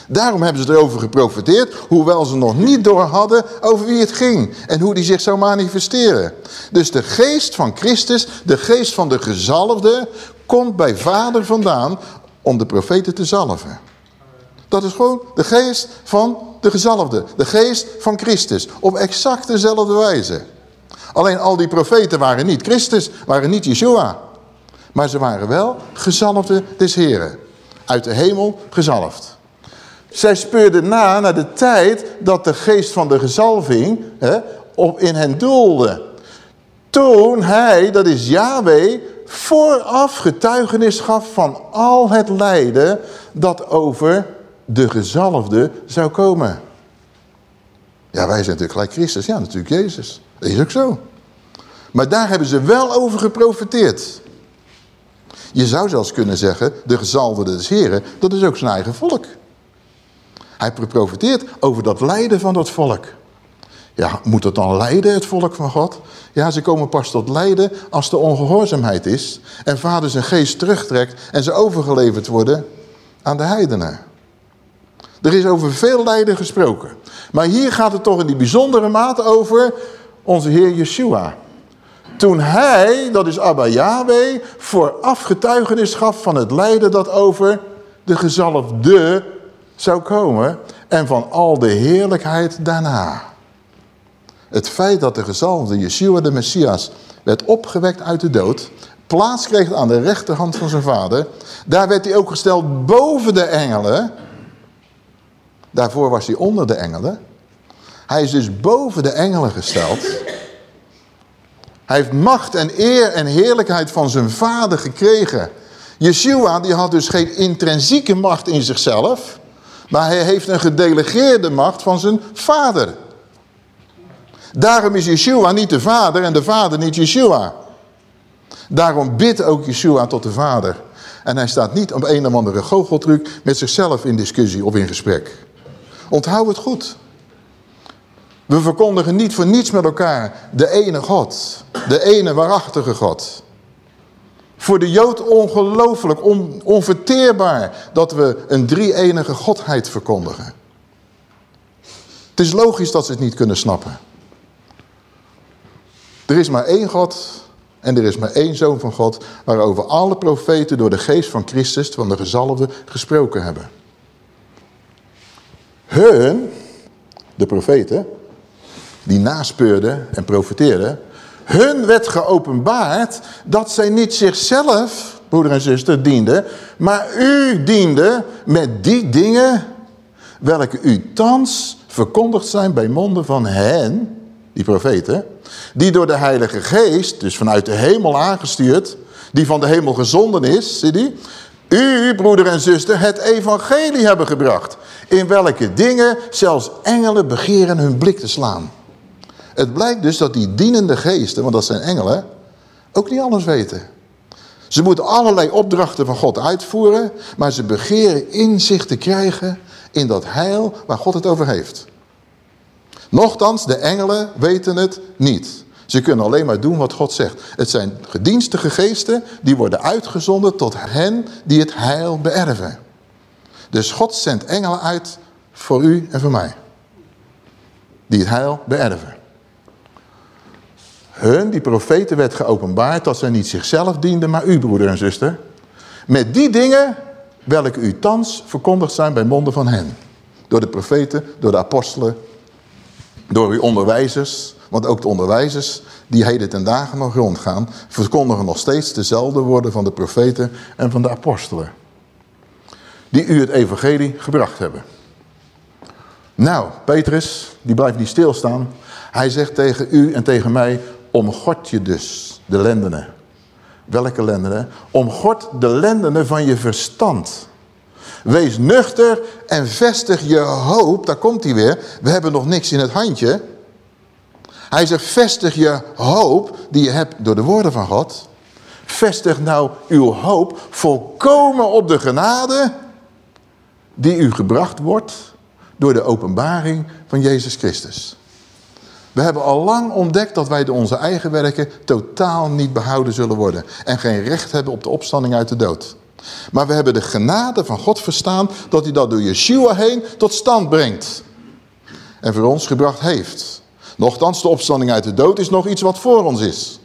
A: Daarom hebben ze erover geprofiteerd, hoewel ze nog niet door hadden over wie het ging en hoe die zich zou manifesteren. Dus de geest van Christus, de geest van de gezalfde, komt bij vader vandaan om de profeten te zalven. Dat is gewoon de geest van de gezalfde, de geest van Christus, op exact dezelfde wijze. Alleen al die profeten waren niet Christus, waren niet Yeshua. Maar ze waren wel gezalfde des Heren. Uit de hemel gezalfd. Zij speurden na naar de tijd dat de geest van de gezalving hè, op in hen doelde. Toen hij, dat is Yahweh, vooraf getuigenis gaf van al het lijden dat over de gezalfde zou komen. Ja, wij zijn natuurlijk gelijk Christus. Ja, natuurlijk Jezus. Dat is ook zo. Maar daar hebben ze wel over geprofiteerd. Je zou zelfs kunnen zeggen, de gezalfde des heren, dat is ook zijn eigen volk. Hij profiteert over dat lijden van dat volk. Ja, moet het dan lijden, het volk van God? Ja, ze komen pas tot lijden als de ongehoorzaamheid is... en vader zijn geest terugtrekt en ze overgeleverd worden aan de heidenen. Er is over veel lijden gesproken. Maar hier gaat het toch in die bijzondere mate over onze Heer Yeshua. Toen hij, dat is Abba Yahweh, vooraf getuigenis gaf van het lijden dat over de gezalfde zou komen en van al de heerlijkheid daarna. Het feit dat de gezalfde Yeshua de Messias werd opgewekt uit de dood, plaats kreeg aan de rechterhand van zijn vader, daar werd hij ook gesteld boven de engelen. Daarvoor was hij onder de engelen. Hij is dus boven de engelen gesteld. Hij heeft macht en eer en heerlijkheid van zijn vader gekregen. Yeshua die had dus geen intrinsieke macht in zichzelf. Maar hij heeft een gedelegeerde macht van zijn vader. Daarom is Yeshua niet de vader en de vader niet Yeshua. Daarom bidt ook Yeshua tot de vader. En hij staat niet op een of andere goocheltruc met zichzelf in discussie of in gesprek. Onthoud het goed. We verkondigen niet voor niets met elkaar de ene God. De ene waarachtige God. Voor de Jood ongelooflijk, on, onverteerbaar dat we een drie-enige Godheid verkondigen. Het is logisch dat ze het niet kunnen snappen. Er is maar één God en er is maar één Zoon van God... waarover alle profeten door de geest van Christus, van de gezalfde, gesproken hebben. Hun, de profeten, die naspeurden en profeteerden... Hun werd geopenbaard dat zij niet zichzelf, broeder en zuster, dienden, maar u diende met die dingen welke u thans verkondigd zijn bij monden van hen, die profeten, die door de Heilige Geest, dus vanuit de hemel aangestuurd, die van de hemel gezonden is, zie die, u, broeder en zuster, het evangelie hebben gebracht. In welke dingen zelfs engelen begeren hun blik te slaan. Het blijkt dus dat die dienende geesten, want dat zijn engelen, ook niet alles weten. Ze moeten allerlei opdrachten van God uitvoeren, maar ze begeren inzicht te krijgen in dat heil waar God het over heeft. Nochtans, de engelen weten het niet. Ze kunnen alleen maar doen wat God zegt. Het zijn gedienstige geesten die worden uitgezonden tot hen die het heil beërven. Dus God zendt engelen uit voor u en voor mij. Die het heil beërven. Hun, die profeten, werd geopenbaard dat zij niet zichzelf dienden, maar u, broeder en zuster. Met die dingen welke u thans verkondigd zijn bij monden van hen. Door de profeten, door de apostelen, door uw onderwijzers. Want ook de onderwijzers die heden ten dagen nog rondgaan, verkondigen nog steeds dezelfde woorden van de profeten en van de apostelen. Die u het evangelie gebracht hebben. Nou, Petrus, die blijft niet stilstaan. Hij zegt tegen u en tegen mij, omgord je dus de lendenen. Welke lendenen? Omgord de lendenen van je verstand. Wees nuchter en vestig je hoop. Daar komt hij weer. We hebben nog niks in het handje. Hij zegt, vestig je hoop die je hebt door de woorden van God. Vestig nou uw hoop volkomen op de genade die u gebracht wordt door de openbaring van Jezus Christus. We hebben al lang ontdekt dat wij door onze eigen werken totaal niet behouden zullen worden. En geen recht hebben op de opstanding uit de dood. Maar we hebben de genade van God verstaan dat hij dat door Yeshua heen tot stand brengt. En voor ons gebracht heeft. Nochtans, de opstanding uit de dood is nog iets wat voor ons is.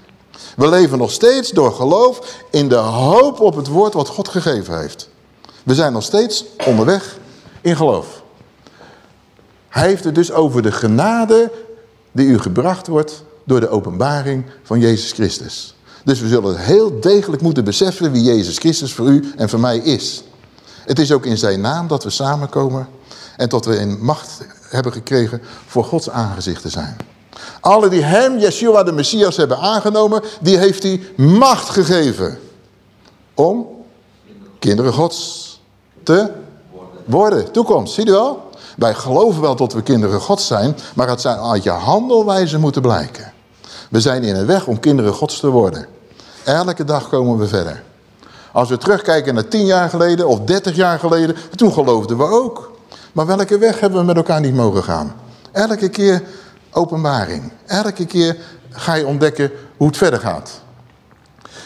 A: We leven nog steeds door geloof in de hoop op het woord wat God gegeven heeft. We zijn nog steeds onderweg in geloof. Hij heeft het dus over de genade die u gebracht wordt door de openbaring van Jezus Christus. Dus we zullen heel degelijk moeten beseffen wie Jezus Christus voor u en voor mij is. Het is ook in zijn naam dat we samenkomen en dat we in macht hebben gekregen voor Gods aangezicht te zijn. Alle die hem, Yeshua de Messias, hebben aangenomen, die heeft hij macht gegeven. Om kinderen Gods te worden. Toekomst, zie je wel? Wij geloven wel dat we kinderen Gods zijn, maar het zijn uit je handelwijze moeten blijken. We zijn in een weg om kinderen Gods te worden. Elke dag komen we verder. Als we terugkijken naar tien jaar geleden of dertig jaar geleden, toen geloofden we ook. Maar welke weg hebben we met elkaar niet mogen gaan? Elke keer openbaring. Elke keer ga je ontdekken hoe het verder gaat.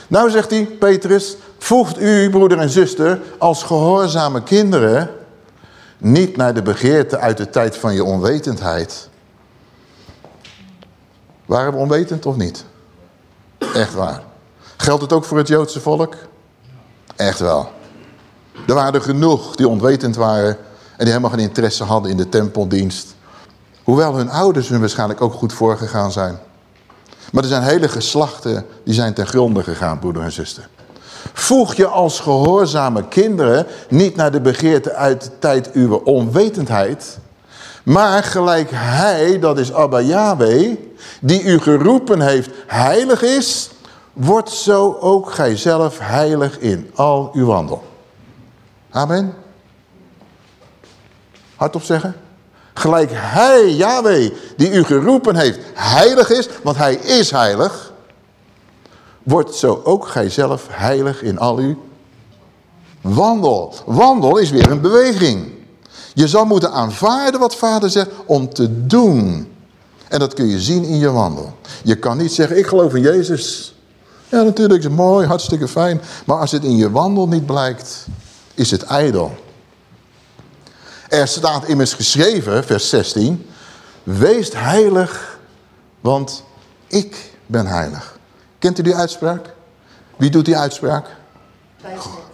A: Nou zegt hij, Petrus, voegt u, broeder en zuster, als gehoorzame kinderen niet naar de begeerte uit de tijd van je onwetendheid. Waren we onwetend of niet? Echt waar. Geldt het ook voor het Joodse volk? Echt wel. Er waren genoeg die onwetend waren en die helemaal geen interesse hadden in de tempeldienst. Hoewel hun ouders hun waarschijnlijk ook goed voorgegaan zijn. Maar er zijn hele geslachten die zijn ten gronde gegaan, broeder en zuster. Voeg je als gehoorzame kinderen niet naar de begeerte uit de tijd uw onwetendheid, maar gelijk hij, dat is Abba Yahweh, die u geroepen heeft, heilig is, wordt zo ook gij zelf heilig in al uw wandel. Amen. Hardop zeggen. Gelijk hij, Yahweh, die u geroepen heeft, heilig is, want hij is heilig. Wordt zo ook gij zelf heilig in al uw wandel. Wandel is weer een beweging. Je zal moeten aanvaarden wat vader zegt om te doen. En dat kun je zien in je wandel. Je kan niet zeggen, ik geloof in Jezus. Ja, natuurlijk is het mooi, hartstikke fijn. Maar als het in je wandel niet blijkt, is het ijdel. Er staat immers geschreven, vers 16. Wees heilig, want ik ben heilig. Kent u die uitspraak? Wie doet die uitspraak?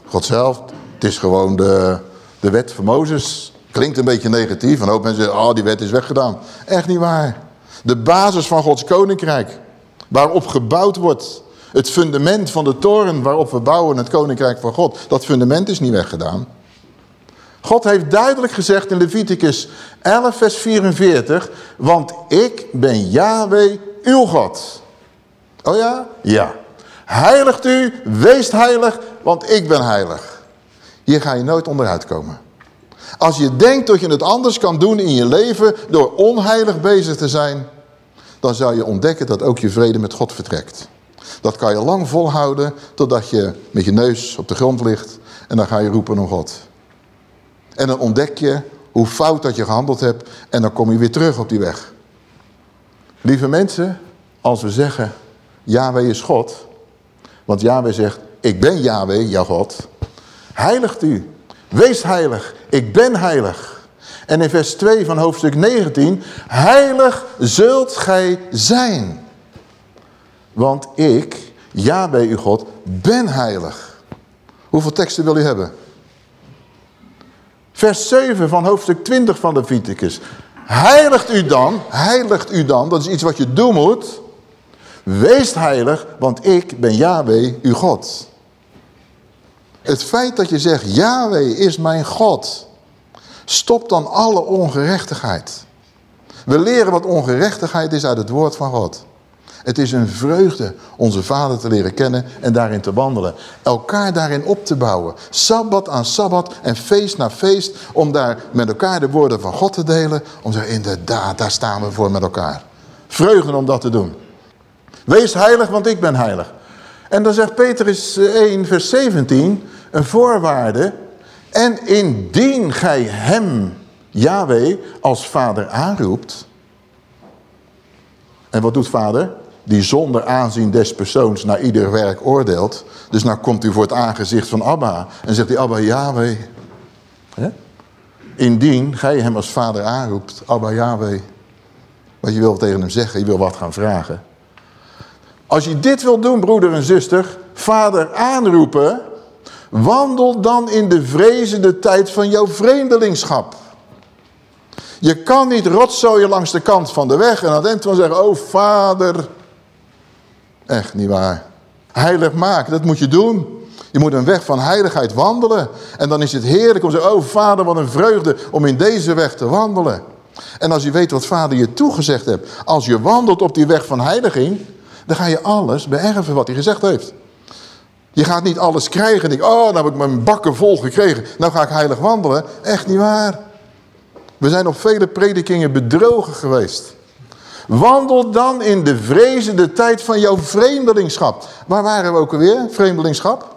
A: God zelf. Het is gewoon de, de wet van Mozes. Klinkt een beetje negatief. Een hoop mensen zeggen, oh die wet is weggedaan. Echt niet waar. De basis van Gods koninkrijk. Waarop gebouwd wordt. Het fundament van de toren waarop we bouwen het koninkrijk van God. Dat fundament is niet weggedaan. God heeft duidelijk gezegd in Leviticus 11 vers 44. Want ik ben Yahweh uw God. Oh ja? Ja. Heiligt u, wees heilig, want ik ben heilig. Hier ga je nooit onderuit komen. Als je denkt dat je het anders kan doen in je leven door onheilig bezig te zijn, dan zou je ontdekken dat ook je vrede met God vertrekt. Dat kan je lang volhouden totdat je met je neus op de grond ligt en dan ga je roepen om God. En dan ontdek je hoe fout dat je gehandeld hebt en dan kom je weer terug op die weg. Lieve mensen, als we zeggen, Yahweh is God, want Yahweh zegt, ik ben Yahweh, jouw God, heiligt u, wees heilig, ik ben heilig. En in vers 2 van hoofdstuk 19, heilig zult gij zijn. Want ik, Yahweh uw God, ben heilig. Hoeveel teksten wil u hebben? Vers 7 van hoofdstuk 20 van de Viticus. Heiligt u dan, heiligt u dan, dat is iets wat je doen moet. Wees heilig, want ik ben Yahweh, uw God. Het feit dat je zegt, Yahweh is mijn God, stopt dan alle ongerechtigheid. We leren wat ongerechtigheid is uit het woord van God. Het is een vreugde onze vader te leren kennen en daarin te wandelen. Elkaar daarin op te bouwen. Sabbat aan sabbat en feest na feest. Om daar met elkaar de woorden van God te delen. Om te zeggen, inderdaad, daar staan we voor met elkaar. Vreugde om dat te doen. Wees heilig, want ik ben heilig. En dan zegt Petrus 1 vers 17 een voorwaarde. En indien gij hem, Yahweh, als vader aanroept... En wat doet vader? die zonder aanzien des persoons naar ieder werk oordeelt. Dus nou komt u voor het aangezicht van Abba en zegt hij, Abba Yahweh. Indien gij hem als vader aanroept, Abba Yahweh. Wat je wil tegen hem zeggen, je wil wat gaan vragen. Als je dit wil doen, broeder en zuster, vader aanroepen, wandel dan in de vrezende tijd van jouw vreemdelingschap. Je kan niet rotzooien langs de kant van de weg en aan het eind van zeggen, oh vader, Echt niet waar. Heilig maken, dat moet je doen. Je moet een weg van heiligheid wandelen. En dan is het heerlijk om te zeggen, oh vader, wat een vreugde om in deze weg te wandelen. En als je weet wat vader je toegezegd hebt, als je wandelt op die weg van heiliging, dan ga je alles beërven wat hij gezegd heeft. Je gaat niet alles krijgen en denk, oh, nou heb ik mijn bakken vol gekregen, nou ga ik heilig wandelen. Echt niet waar. We zijn op vele predikingen bedrogen geweest. Wandel dan in de vrezende tijd van jouw vreemdelingschap. Waar waren we ook alweer, vreemdelingschap?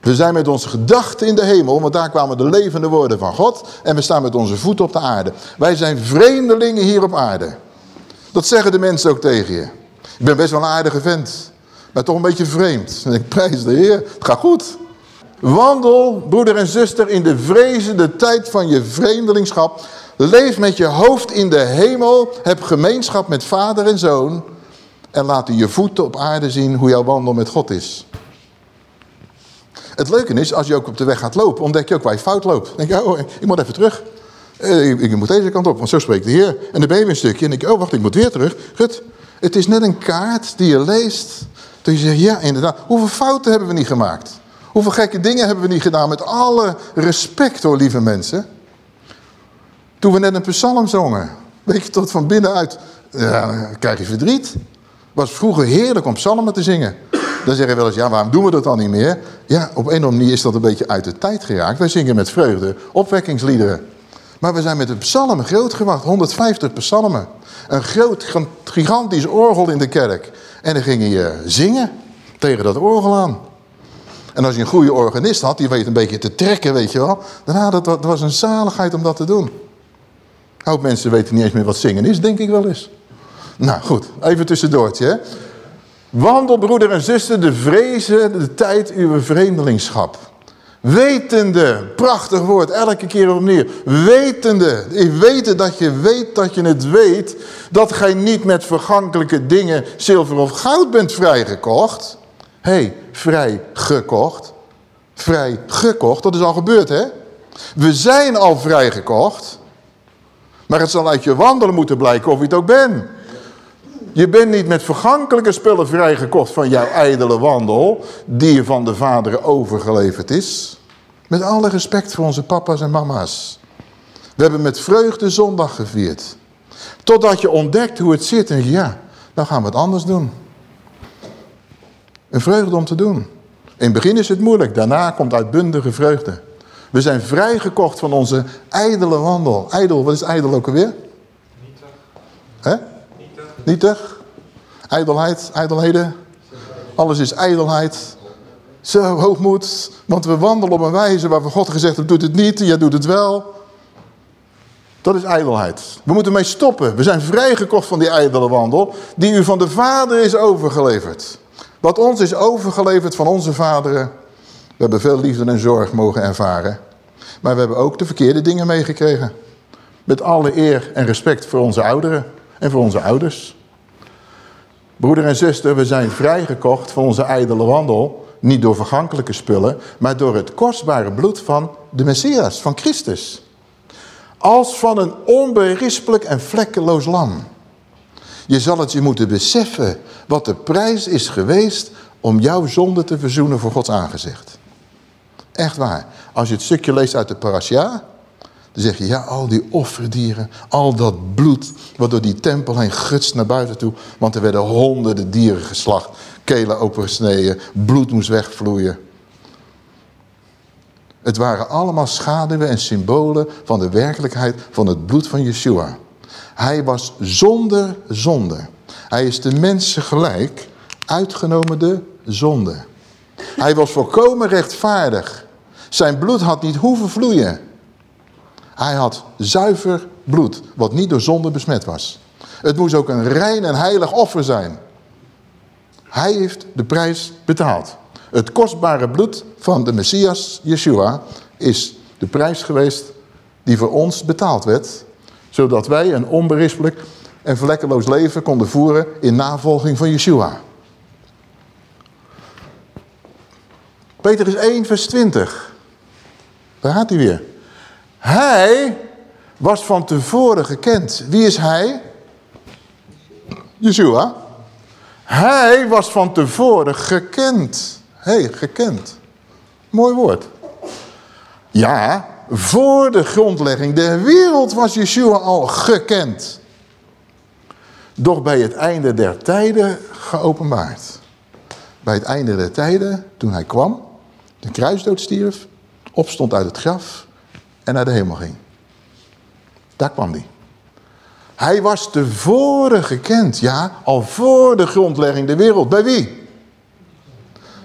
A: We zijn met onze gedachten in de hemel, want daar kwamen de levende woorden van God. En we staan met onze voet op de aarde. Wij zijn vreemdelingen hier op aarde. Dat zeggen de mensen ook tegen je. Ik ben best wel een aardige vent, maar toch een beetje vreemd. En ik prijs de Heer, het gaat goed. Wandel, broeder en zuster, in de vrezende tijd van je vreemdelingschap Leef met je hoofd in de hemel. Heb gemeenschap met vader en zoon. En laat je voeten op aarde zien hoe jouw wandel met God is. Het leuke is, als je ook op de weg gaat lopen, ontdek je ook waar je fout loopt. Dan denk je, oh, ik moet even terug. Eh, ik, ik, moet deze kant op, want zo spreekt de Heer. En dan ben je weer een stukje en denk je, oh wacht, ik moet weer terug. Gut, het is net een kaart die je leest. Dat je zegt, ja inderdaad, hoeveel fouten hebben we niet gemaakt? Hoeveel gekke dingen hebben we niet gedaan? Met alle respect hoor, lieve mensen. Toen we net een psalm zongen. Weet je, tot van binnenuit ja, krijg je verdriet. Was vroeger heerlijk om psalmen te zingen. Dan zeggen we wel eens, ja, waarom doen we dat dan niet meer? Ja, op een of andere manier is dat een beetje uit de tijd geraakt. Wij zingen met vreugde opwekkingsliederen. Maar we zijn met de psalmen groot gewacht. 150 psalmen. Een groot, gigantisch orgel in de kerk. En dan ging je zingen tegen dat orgel aan. En als je een goede organist had, die weet een beetje te trekken, weet je wel. Had het, dat was een zaligheid om dat te doen. Hoop mensen weten niet eens meer wat zingen is, denk ik wel eens. Nou goed, even tussendoortje. Hè? Wandel broeder en zuster de vrezen de tijd uw vreemdelingschap. Wetende, prachtig woord, elke keer opnieuw. Wetende, ik weten dat je weet dat je het weet, dat gij niet met vergankelijke dingen, zilver of goud bent vrijgekocht. Hé, hey, vrij gekocht. Vrij gekocht, dat is al gebeurd hè. We zijn al vrijgekocht. Maar het zal uit je wandelen moeten blijken of je het ook bent. Je bent niet met vergankelijke spullen vrijgekocht van jouw ijdele wandel, die je van de vaderen overgeleverd is. Met alle respect voor onze papa's en mama's. We hebben met vreugde zondag gevierd. Totdat je ontdekt hoe het zit en ja, dan gaan we het anders doen. Een vreugde om te doen. In het begin is het moeilijk, daarna komt uitbundige vreugde. We zijn vrijgekocht van onze ijdele wandel. Ijdel, wat is ijdel ook alweer?
C: Nietig.
A: Ijdelheid, ijdelheden. Alles is ijdelheid. Zo, hoogmoed. Want we wandelen op een wijze waarvan God gezegd heeft, doet het niet, jij doet het wel. Dat is ijdelheid. We moeten mee stoppen. We zijn vrijgekocht van die ijdele wandel, die u van de Vader is overgeleverd. Wat ons is overgeleverd van onze vaderen. We hebben veel liefde en zorg mogen ervaren. Maar we hebben ook de verkeerde dingen meegekregen. Met alle eer en respect voor onze ouderen en voor onze ouders. Broeder en zuster, we zijn vrijgekocht van onze ijdele wandel. Niet door vergankelijke spullen, maar door het kostbare bloed van de Messias, van Christus. Als van een onberispelijk en vlekkeloos lam. Je zal het je moeten beseffen wat de prijs is geweest om jouw zonde te verzoenen voor Gods aangezicht. Echt waar. Als je het stukje leest uit de parasha, dan zeg je, ja, al die offerdieren, al dat bloed wat door die tempel heen gutst naar buiten toe. Want er werden honderden dieren geslacht, kelen opengesneden, bloed moest wegvloeien. Het waren allemaal schaduwen en symbolen van de werkelijkheid van het bloed van Yeshua. Hij was zonder zonde. Hij is de mensen gelijk, uitgenomen de zonde. Hij was volkomen rechtvaardig. Zijn bloed had niet hoeven vloeien. Hij had zuiver bloed, wat niet door zonde besmet was. Het moest ook een rein en heilig offer zijn. Hij heeft de prijs betaald. Het kostbare bloed van de Messias, Yeshua, is de prijs geweest die voor ons betaald werd. Zodat wij een onberispelijk en vlekkeloos leven konden voeren in navolging van Yeshua. Petrus 1 vers 20. Daar gaat hij weer. Hij was van tevoren gekend. Wie is hij? Yeshua. Hij was van tevoren gekend. Hé, hey, gekend. Mooi woord. Ja, voor de grondlegging der wereld was Yeshua al gekend. Doch bij het einde der tijden geopenbaard. Bij het einde der tijden, toen hij kwam, de kruisdood stierf, opstond uit het graf en naar de hemel ging. Daar kwam hij. Hij was tevoren gekend, ja, al voor de grondlegging der wereld. Bij wie?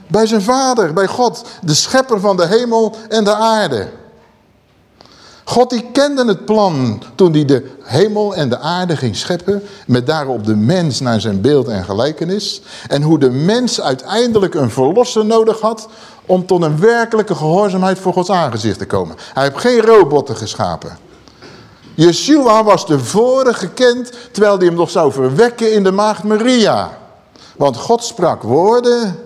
A: Bij zijn vader, bij God, de schepper van de hemel en de aarde. God die kende het plan toen hij de hemel en de aarde ging scheppen. Met daarop de mens naar zijn beeld en gelijkenis. En hoe de mens uiteindelijk een verlosser nodig had om tot een werkelijke gehoorzaamheid voor Gods aangezicht te komen. Hij heeft geen robotten geschapen. Yeshua was tevoren gekend terwijl hij hem nog zou verwekken in de maagd Maria. Want God sprak woorden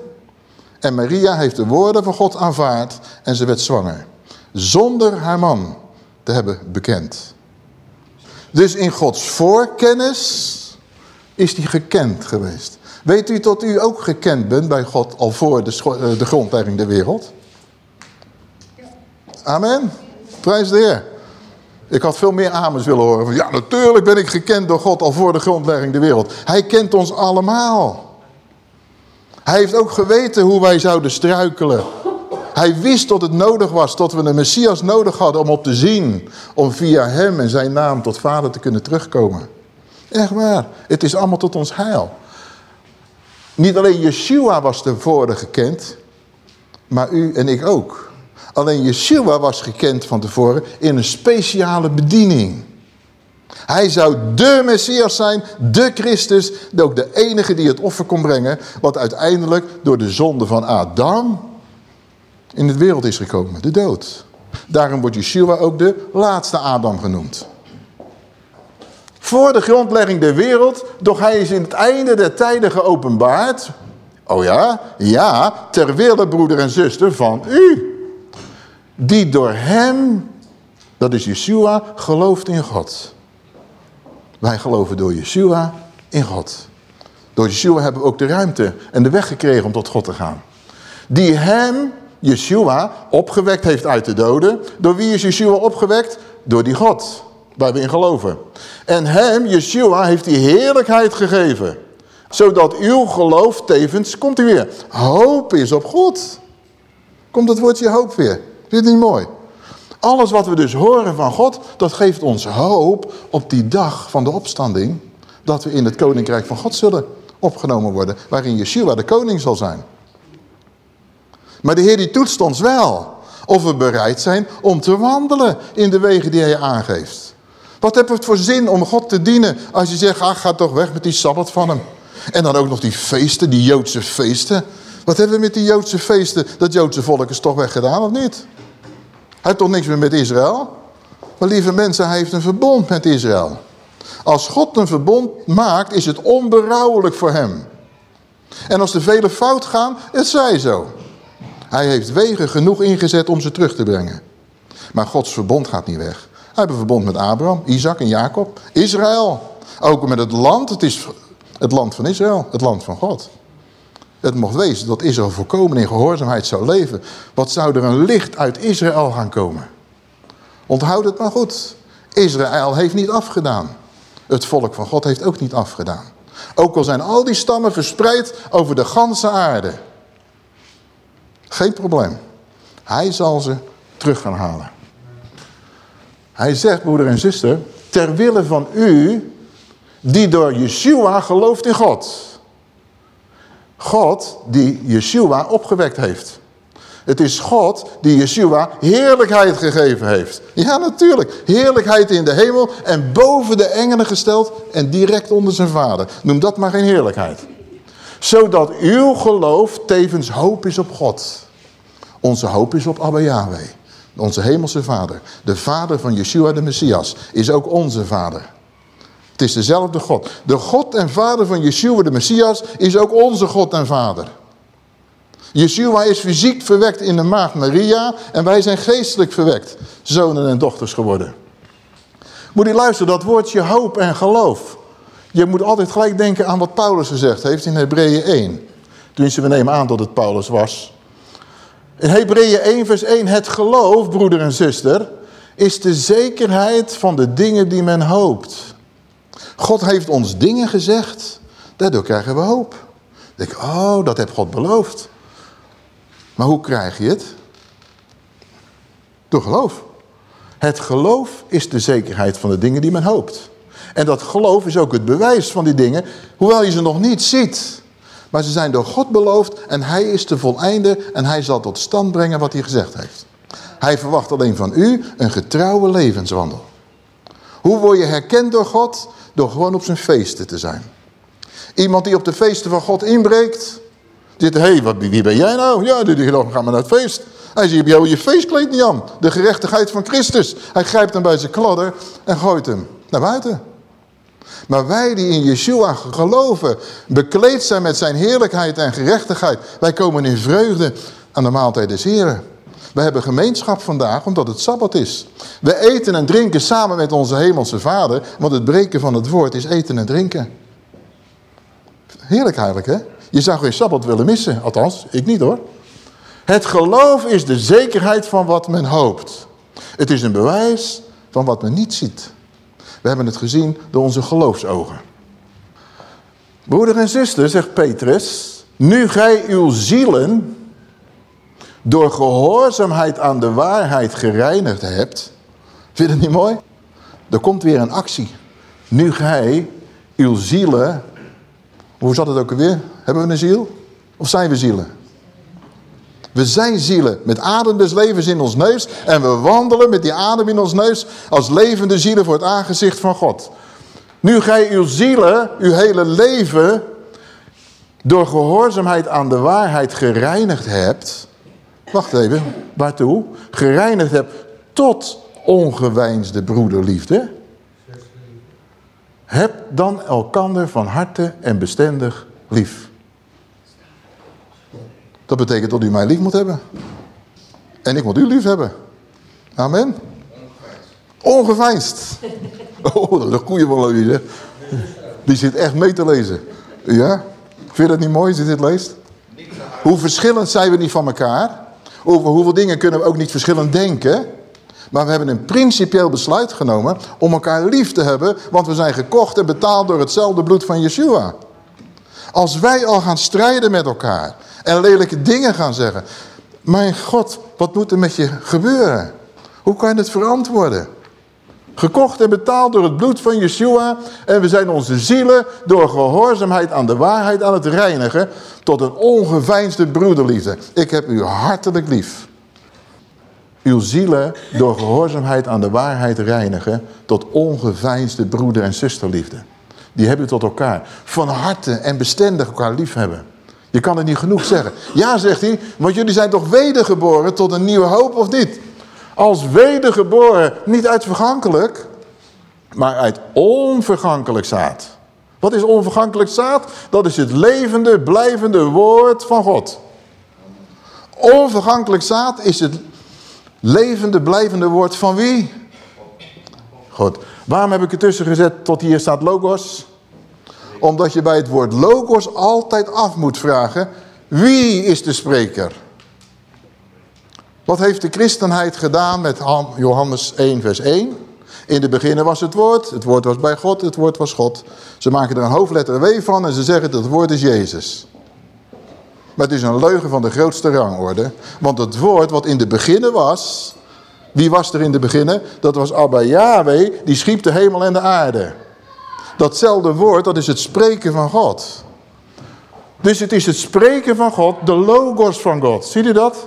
A: en Maria heeft de woorden van God aanvaard en ze werd zwanger. Zonder haar man te hebben bekend. Dus in Gods voorkennis is hij gekend geweest. Weet u dat u ook gekend bent bij God al voor de, eh, de grondlegging der wereld? Amen. Prijs de Heer. Ik had veel meer amens willen horen. Ja, natuurlijk ben ik gekend door God al voor de grondlegging der wereld. Hij kent ons allemaal. Hij heeft ook geweten hoe wij zouden struikelen. Hij wist dat het nodig was, dat we een Messias nodig hadden om op te zien. Om via hem en zijn naam tot vader te kunnen terugkomen. Echt waar, het is allemaal tot ons heil. Niet alleen Yeshua was tevoren gekend, maar u en ik ook. Alleen Yeshua was gekend van tevoren in een speciale bediening. Hij zou de Messias zijn, de Christus, ook de enige die het offer kon brengen, wat uiteindelijk door de zonde van Adam in de wereld is gekomen, de dood. Daarom wordt Yeshua ook de laatste Adam genoemd. Voor de grondlegging der wereld, doch hij is in het einde der tijden geopenbaard. Oh ja, ja, ter wille broeder en zuster van u. Die door hem, dat is Yeshua, gelooft in God. Wij geloven door Yeshua in God. Door Yeshua hebben we ook de ruimte en de weg gekregen om tot God te gaan. Die hem, Yeshua, opgewekt heeft uit de doden. Door wie is Yeshua opgewekt? Door die God, waar we in geloven. En hem, Yeshua, heeft die heerlijkheid gegeven. Zodat uw geloof tevens, komt u weer, hoop is op God. Komt het woordje hoop weer. Vind je het niet mooi? Alles wat we dus horen van God, dat geeft ons hoop op die dag van de opstanding. Dat we in het koninkrijk van God zullen opgenomen worden. Waarin Yeshua de koning zal zijn. Maar de Heer die toetst ons wel. Of we bereid zijn om te wandelen in de wegen die hij aangeeft. Wat heb het voor zin om God te dienen als je zegt, ah, ga toch weg met die Sabbat van hem. En dan ook nog die feesten, die Joodse feesten. Wat hebben we met die Joodse feesten? Dat Joodse volk is toch weggedaan of niet? Hij heeft toch niks meer met Israël? Maar lieve mensen, hij heeft een verbond met Israël. Als God een verbond maakt, is het onberouwelijk voor hem. En als de vele fout gaan, het zij zo. Hij heeft wegen genoeg ingezet om ze terug te brengen. Maar Gods verbond gaat niet weg. Hij heeft een verbond met Abraham, Isaac en Jacob. Israël. Ook met het land. Het is het land van Israël. Het land van God. Het mocht wezen dat Israël voorkomen in gehoorzaamheid zou leven. Wat zou er een licht uit Israël gaan komen? Onthoud het maar goed. Israël heeft niet afgedaan. Het volk van God heeft ook niet afgedaan. Ook al zijn al die stammen verspreid over de ganse aarde. Geen probleem. Hij zal ze terug gaan halen. Hij zegt, broeder en zuster, ter wille van u, die door Yeshua gelooft in God. God die Yeshua opgewekt heeft. Het is God die Yeshua heerlijkheid gegeven heeft. Ja, natuurlijk. Heerlijkheid in de hemel en boven de engelen gesteld en direct onder zijn vader. Noem dat maar geen heerlijkheid. Zodat uw geloof tevens hoop is op God. Onze hoop is op Abba Yahweh. Onze hemelse vader. De vader van Yeshua de Messias is ook onze vader. Het is dezelfde God. De God en vader van Yeshua de Messias is ook onze God en vader. Yeshua is fysiek verwekt in de maagd Maria en wij zijn geestelijk verwekt. Zonen en dochters geworden. Moet je luisteren, dat woordje hoop en geloof. Je moet altijd gelijk denken aan wat Paulus gezegd heeft in Hebreeën 1. Tenminste, we nemen aan dat het Paulus was. In Hebreeën 1 vers 1, het geloof, broeder en zuster, is de zekerheid van de dingen die men hoopt. God heeft ons dingen gezegd, daardoor krijgen we hoop. Dan denk ik, oh, dat heeft God beloofd. Maar hoe krijg je het? Door geloof. Het geloof is de zekerheid van de dingen die men hoopt. En dat geloof is ook het bewijs van die dingen, hoewel je ze nog niet ziet. Maar ze zijn door God beloofd en hij is de voleinde en hij zal tot stand brengen wat hij gezegd heeft. Hij verwacht alleen van u een getrouwe levenswandel. Hoe word je herkend door God? Door gewoon op zijn feesten te zijn. Iemand die op de feesten van God inbreekt. Zit, hé, hey, wie ben jij nou? Ja, die dan gaan we naar het feest. Hij zegt, je je feestkleed niet aan. De gerechtigheid van Christus. Hij grijpt hem bij zijn kladder en gooit hem naar buiten. Maar wij die in Yeshua geloven, bekleed zijn met zijn heerlijkheid en gerechtigheid. Wij komen in vreugde aan de maaltijd des Heren. We hebben gemeenschap vandaag omdat het Sabbat is. We eten en drinken samen met onze hemelse vader. Want het breken van het woord is eten en drinken. Heerlijk eigenlijk hè. Je zou geen Sabbat willen missen. Althans, ik niet hoor. Het geloof is de zekerheid van wat men hoopt. Het is een bewijs van wat men niet ziet. We hebben het gezien door onze geloofsogen. Broeder en zuster, zegt Petrus, nu gij uw zielen door gehoorzaamheid aan de waarheid gereinigd hebt. Vind je het niet mooi? Er komt weer een actie. Nu gij uw zielen... Hoe zat het ook alweer? Hebben we een ziel? Of zijn we zielen? We zijn zielen met adem des levens in ons neus. En we wandelen met die adem in ons neus als levende zielen voor het aangezicht van God. Nu gij uw zielen, uw hele leven, door gehoorzaamheid aan de waarheid gereinigd hebt. Wacht even, waartoe? Gereinigd hebt tot ongeweinsde broederliefde. Heb dan elkander van harte en bestendig lief. Dat betekent dat u mij lief moet hebben. En ik moet u lief hebben. Amen. Ongeveinsd. Oh, dat is een goeie van Louise. Die zit echt mee te lezen. Ja? Vind je dat niet mooi als je dit leest? Hoe verschillend zijn we niet van elkaar? Over hoeveel dingen kunnen we ook niet verschillend denken? Maar we hebben een principieel besluit genomen om elkaar lief te hebben. Want we zijn gekocht en betaald door hetzelfde bloed van Yeshua. Als wij al gaan strijden met elkaar en lelijke dingen gaan zeggen. Mijn God, wat moet er met je gebeuren? Hoe kan je het verantwoorden? Gekocht en betaald door het bloed van Yeshua. En we zijn onze zielen door gehoorzaamheid aan de waarheid aan het reinigen. Tot een ongeveinsde broederliefde. Ik heb u hartelijk lief. Uw zielen door gehoorzaamheid aan de waarheid reinigen. Tot ongeveinsde broeder- en zusterliefde. Die hebben tot elkaar. Van harte en bestendig elkaar lief hebben. Je kan het niet genoeg zeggen. Ja, zegt hij, want jullie zijn toch wedergeboren tot een nieuwe hoop of niet? Als wedergeboren, niet uit vergankelijk, maar uit onvergankelijk zaad. Wat is onvergankelijk zaad? Dat is het levende, blijvende woord van God. Onvergankelijk zaad is het levende, blijvende woord van wie? Goed. Waarom heb ik ertussen gezet tot hier staat logos? Omdat je bij het woord logos altijd af moet vragen, wie is de spreker? Wat heeft de christenheid gedaan met Johannes 1 vers 1? In de beginnen was het woord, het woord was bij God, het woord was God. Ze maken er een hoofdletter W van en ze zeggen dat het woord is Jezus. Maar het is een leugen van de grootste rangorde. Want het woord wat in de beginnen was, wie was er in de beginnen? Dat was Abba Yahweh, die schiep de hemel en de aarde. Datzelfde woord, dat is het spreken van God. Dus het is het spreken van God, de logos van God. Zie je dat?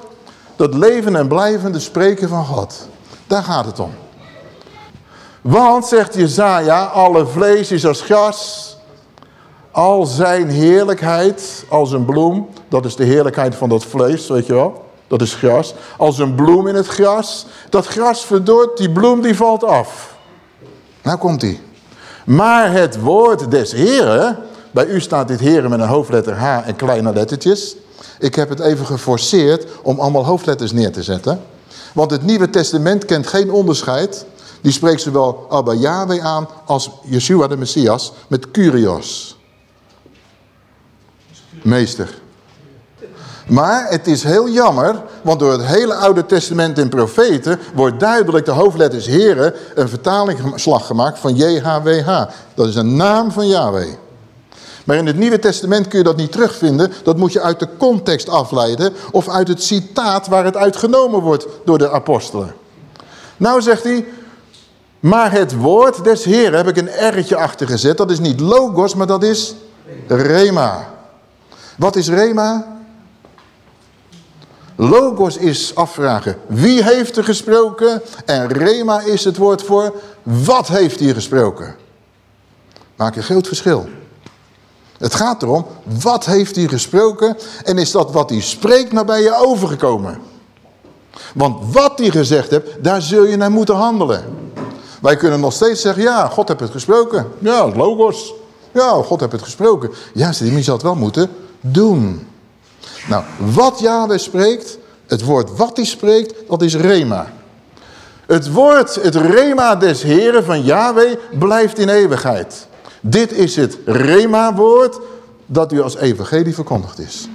A: Dat leven en blijvende spreken van God. Daar gaat het om. Want, zegt Jezaja, alle vlees is als gras. Al zijn heerlijkheid als een bloem. Dat is de heerlijkheid van dat vlees, weet je wel. Dat is gras. Als een bloem in het gras. Dat gras verdort, die bloem die valt af. Nou komt hij. Maar het woord des Heren, bij u staat dit Heren met een hoofdletter H en kleine lettertjes. Ik heb het even geforceerd om allemaal hoofdletters neer te zetten. Want het Nieuwe Testament kent geen onderscheid. Die spreekt zowel Abba Yahweh aan als Yeshua de Messias met Kyrios. Meester. Maar het is heel jammer, want door het hele Oude Testament en profeten wordt duidelijk de hoofdletters Heren een vertalingsslag gemaakt van JHWH. Dat is een naam van Yahweh. Maar in het Nieuwe Testament kun je dat niet terugvinden. Dat moet je uit de context afleiden of uit het citaat waar het uitgenomen wordt door de apostelen. Nou zegt hij, maar het woord des Heren heb ik een R'tje achter gezet. Dat is niet logos, maar dat is rema. Wat is rema? Logos is afvragen, wie heeft er gesproken? En rema is het woord voor, wat heeft hij gesproken? Maak een groot verschil. Het gaat erom, wat heeft hij gesproken? En is dat wat hij spreekt naar bij je overgekomen? Want wat hij gezegd hebt, daar zul je naar moeten handelen. Wij kunnen nog steeds zeggen, ja, God heeft het gesproken. Ja, logos. Ja, God heeft het gesproken. Ja, je zal het wel moeten doen. Nou, wat Yahweh spreekt, het woord wat hij spreekt, dat is Rema. Het woord, het Rema des Heren van Yahweh blijft in eeuwigheid. Dit is het Rema-woord dat u als evangelie verkondigd is.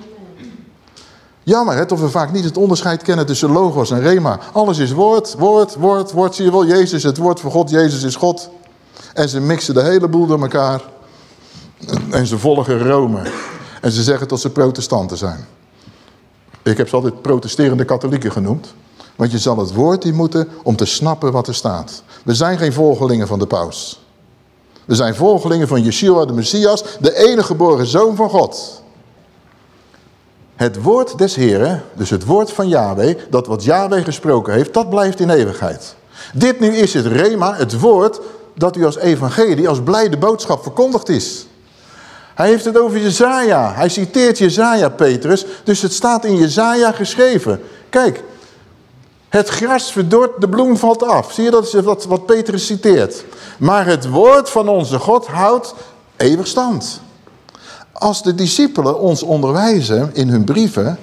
A: Jammer hè, dat we vaak niet het onderscheid kennen tussen logos en rema. Alles is woord, woord, woord, woord. Zie je wel, Jezus, het woord van God, Jezus is God. En ze mixen de hele boel door elkaar. En ze volgen Rome. En ze zeggen dat ze protestanten zijn. Ik heb ze altijd protesterende katholieken genoemd. Want je zal het woord die moeten om te snappen wat er staat. We zijn geen volgelingen van de paus. We zijn volgelingen van Yeshua de Messias, de enige geboren zoon van God. Het woord des Heren, dus het woord van Yahweh, dat wat Yahweh gesproken heeft, dat blijft in eeuwigheid. Dit nu is het rema, het woord, dat u als evangelie, als blijde boodschap verkondigd is. Hij heeft het over Jezaja. Hij citeert Jezaja, Petrus. Dus het staat in Jezaja geschreven. Kijk, het gras verdort, de bloem valt af. Zie je, dat wat, wat Petrus citeert. Maar het woord van onze God houdt eeuwig stand. Als de discipelen ons onderwijzen in hun brieven...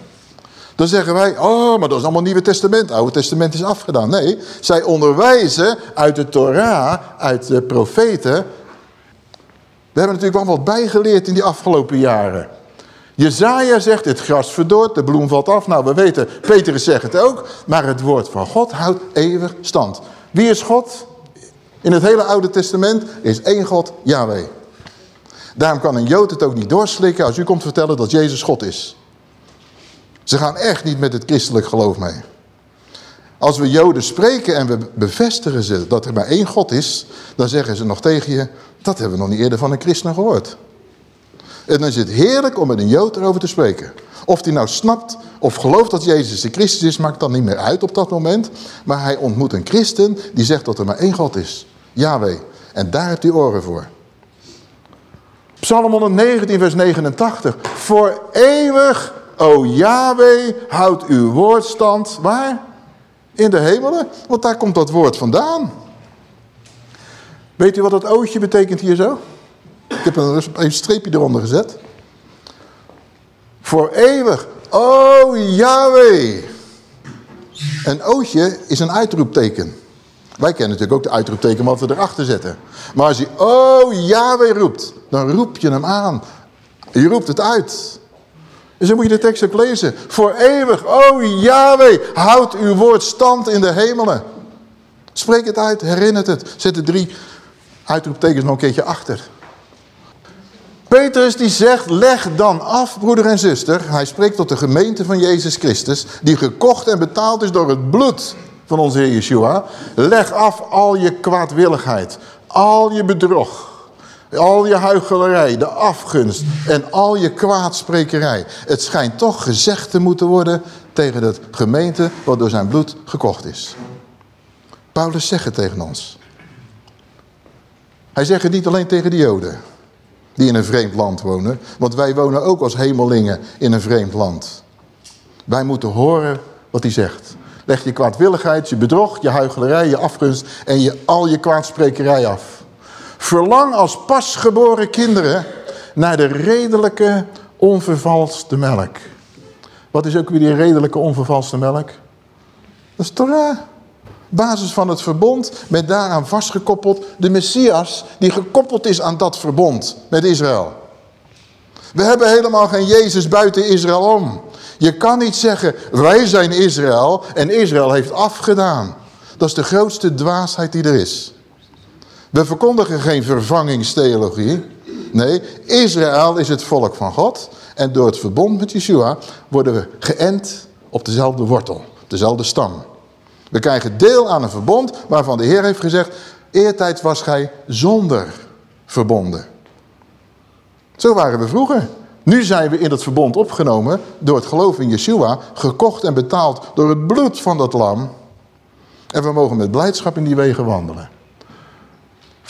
A: dan zeggen wij, oh, maar dat is allemaal Nieuwe Testament. Oude Testament is afgedaan. Nee, zij onderwijzen uit de Torah, uit de profeten... We hebben natuurlijk wel wat bijgeleerd in die afgelopen jaren. Jezaja zegt, het gras verdort, de bloem valt af. Nou, we weten, Petrus zegt het ook. Maar het woord van God houdt eeuwig stand. Wie is God? In het hele Oude Testament is één God, Yahweh. Daarom kan een Jood het ook niet doorslikken als u komt vertellen dat Jezus God is. Ze gaan echt niet met het christelijk geloof mee. Als we Joden spreken en we bevestigen ze dat er maar één God is, dan zeggen ze nog tegen je, dat hebben we nog niet eerder van een christen gehoord. En dan is het heerlijk om met een Jood erover te spreken. Of hij nou snapt of gelooft dat Jezus de Christus is, maakt dan niet meer uit op dat moment. Maar hij ontmoet een christen die zegt dat er maar één God is. Yahweh. En daar hebt hij oren voor. Psalm 119 vers 89. Voor eeuwig, o Yahweh, houdt uw woord stand. Waar? In de hemelen. Want daar komt dat woord vandaan. Weet u wat dat ootje betekent hier zo? Ik heb een, een streepje eronder gezet. Voor eeuwig. Oh Yahweh. Een ootje is een uitroepteken. Wij kennen natuurlijk ook de uitroepteken wat we erachter zetten. Maar als je oh Yahweh roept, dan roep je hem aan. Je roept het uit. Dus dan moet je de tekst ook lezen. Voor eeuwig, oh Yahweh, houd uw woord stand in de hemelen. Spreek het uit, herinner het. Zet de drie uitroeptekens nog een keertje achter. Petrus die zegt, leg dan af, broeder en zuster. Hij spreekt tot de gemeente van Jezus Christus, die gekocht en betaald is door het bloed van onze Heer Yeshua. Leg af al je kwaadwilligheid, al je bedrog, al je huichelarij, de afgunst en al je kwaadsprekerij. Het schijnt toch gezegd te moeten worden tegen de gemeente wat door zijn bloed gekocht is. Paulus zegt het tegen ons. Hij zegt het niet alleen tegen de joden die in een vreemd land wonen. Want wij wonen ook als hemelingen in een vreemd land. Wij moeten horen wat hij zegt. Leg je kwaadwilligheid, je bedrog, je huichelarij, je afgunst en je, al je kwaadsprekerij af. Verlang als pasgeboren kinderen naar de redelijke, onvervalste melk. Wat is ook weer die redelijke, onvervalste melk? Dat is Torah basis van het verbond met daaraan vastgekoppeld de Messias die gekoppeld is aan dat verbond met Israël. We hebben helemaal geen Jezus buiten Israël om. Je kan niet zeggen, wij zijn Israël en Israël heeft afgedaan. Dat is de grootste dwaasheid die er is. We verkondigen geen vervangingstheologie. Nee, Israël is het volk van God. En door het verbond met Yeshua worden we geënt op dezelfde wortel, dezelfde stam. We krijgen deel aan een verbond waarvan de Heer heeft gezegd... eertijds was gij zonder verbonden. Zo waren we vroeger. Nu zijn we in het verbond opgenomen door het geloof in Yeshua... gekocht en betaald door het bloed van dat lam. En we mogen met blijdschap in die wegen wandelen.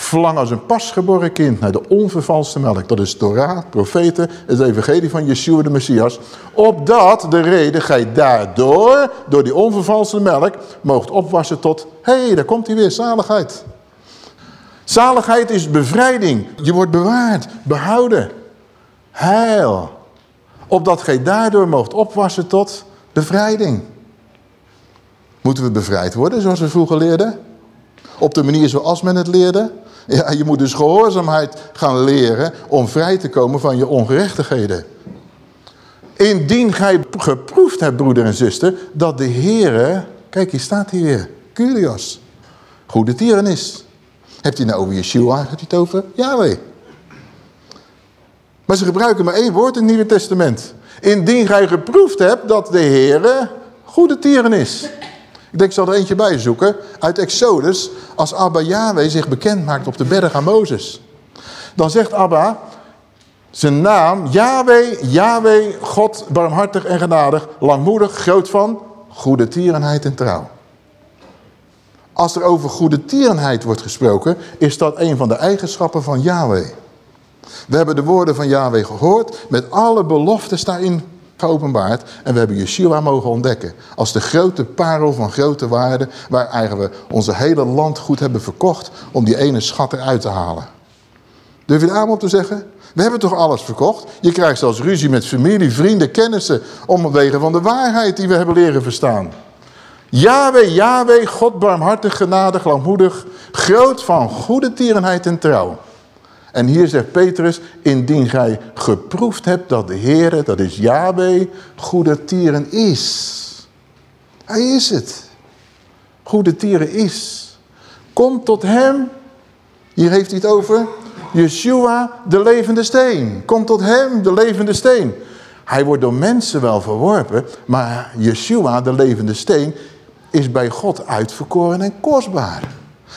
A: Verlang als een pasgeboren kind naar de onvervalste melk. Dat is Torah, profeten, het evangelie van Yeshua de Messias. Opdat de reden gij daardoor, door die onvervalste melk, moogt opwassen tot... Hé, hey, daar komt hij weer, zaligheid. Zaligheid is bevrijding. Je wordt bewaard, behouden. Heil. Opdat gij daardoor moogt opwassen tot bevrijding. Moeten we bevrijd worden, zoals we vroeger leerden? Op de manier zoals men het leerde? Ja, je moet dus gehoorzaamheid gaan leren om vrij te komen van je ongerechtigheden. Indien gij geproefd hebt, broeder en zuster, dat de Heere, kijk hier staat hier weer, Curios, goede tieren is. Hebt hij nou over Yeshua, hebt hij het over Yahweh. Maar ze gebruiken maar één woord in het Nieuwe Testament. Indien gij geproefd hebt dat de Heere goede tieren is. Ik denk, ik zal er eentje bij zoeken. Uit Exodus, als Abba Yahweh zich bekend maakt op de berg aan Mozes. Dan zegt Abba, zijn naam, Yahweh, Yahweh, God, barmhartig en genadig, langmoedig, groot van goede tierenheid en trouw. Als er over goede tierenheid wordt gesproken, is dat een van de eigenschappen van Yahweh. We hebben de woorden van Yahweh gehoord, met alle beloftes daarin geopenbaard. En we hebben Yeshua mogen ontdekken. Als de grote parel van grote waarde. Waar eigenlijk we onze hele land goed hebben verkocht. Om die ene schat eruit te halen. Durf je aan op te zeggen? We hebben toch alles verkocht? Je krijgt zelfs ruzie met familie, vrienden, kennissen. Omwege van de waarheid die we hebben leren verstaan. Yahweh, Yahweh, God barmhartig, genadig, langmoedig. Groot van goede tierenheid en trouw. En hier zegt Petrus, indien gij geproefd hebt dat de Heere, dat is Yahweh, goede tieren is. Hij is het. Goede tieren is. Kom tot hem. Hier heeft hij het over. Yeshua, de levende steen. Kom tot hem, de levende steen. Hij wordt door mensen wel verworpen, maar Yeshua, de levende steen, is bij God uitverkoren en kostbaar.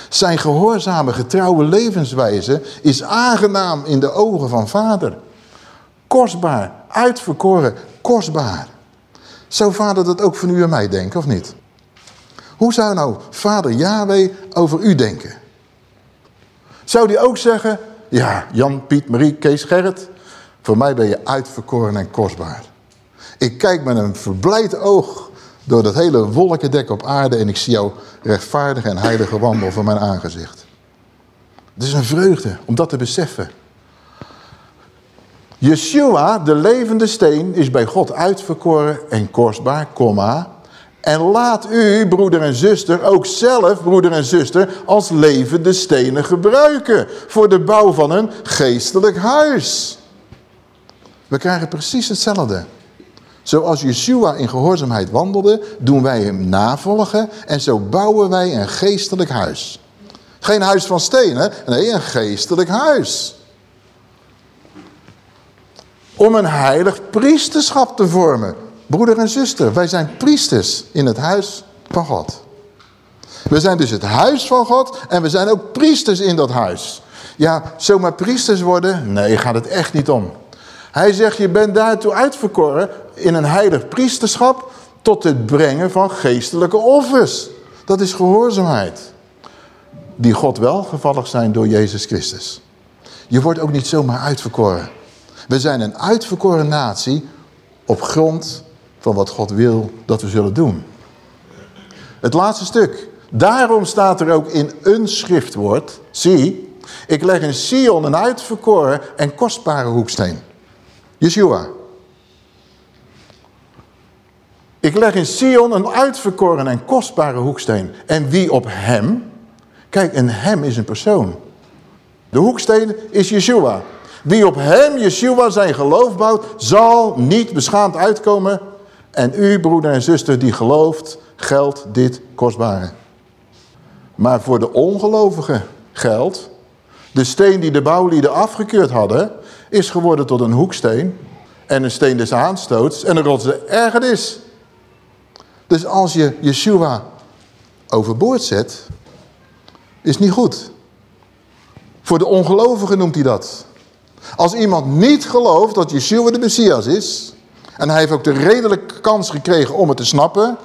A: Zijn gehoorzame, getrouwe levenswijze is aangenaam in de ogen van vader. Kostbaar, uitverkoren, kostbaar. Zou vader dat ook van u en mij denken, of niet? Hoe zou nou vader Yahweh over u denken? Zou die ook zeggen, ja, Jan, Piet, Marie, Kees, Gerrit, voor mij ben je uitverkoren en kostbaar. Ik kijk met een verblijd oog door dat hele wolkendek op aarde en ik zie jouw rechtvaardige en heilige wandel voor mijn aangezicht. Het is een vreugde om dat te beseffen. Yeshua, de levende steen, is bij God uitverkoren en kostbaar, komma. En laat u, broeder en zuster, ook zelf, broeder en zuster, als levende stenen gebruiken. Voor de bouw van een geestelijk huis. We krijgen precies hetzelfde. Zoals Yeshua in gehoorzaamheid wandelde, doen wij hem navolgen en zo bouwen wij een geestelijk huis. Geen huis van stenen, nee, een geestelijk huis. Om een heilig priesterschap te vormen. Broeder en zuster, wij zijn priesters in het huis van God. We zijn dus het huis van God en we zijn ook priesters in dat huis. Ja, zomaar priesters worden? Nee, gaat het echt niet om. Hij zegt, je bent daartoe uitverkoren in een heilig priesterschap tot het brengen van geestelijke offers. Dat is gehoorzaamheid. Die God wel gevallig zijn door Jezus Christus. Je wordt ook niet zomaar uitverkoren. We zijn een uitverkoren natie op grond van wat God wil dat we zullen doen. Het laatste stuk. Daarom staat er ook in een schriftwoord, zie, ik leg in Sion een uitverkoren en kostbare hoeksteen. Yeshua. Ik leg in Sion een uitverkoren en kostbare hoeksteen. En wie op hem? Kijk, een hem is een persoon. De hoeksteen is Yeshua. Wie op hem, Yeshua, zijn geloof bouwt, zal niet beschaamd uitkomen. En u, broeder en zuster, die gelooft, geldt dit kostbare. Maar voor de ongelovigen geldt, de steen die de bouwlieden afgekeurd hadden, is geworden tot een hoeksteen en een steen des aanstoots en een rots de ergernis. Dus als je Yeshua overboord zet, is niet goed. Voor de ongelovigen noemt hij dat. Als iemand niet gelooft dat Yeshua de Messias is, en hij heeft ook de redelijke kans gekregen om het te snappen,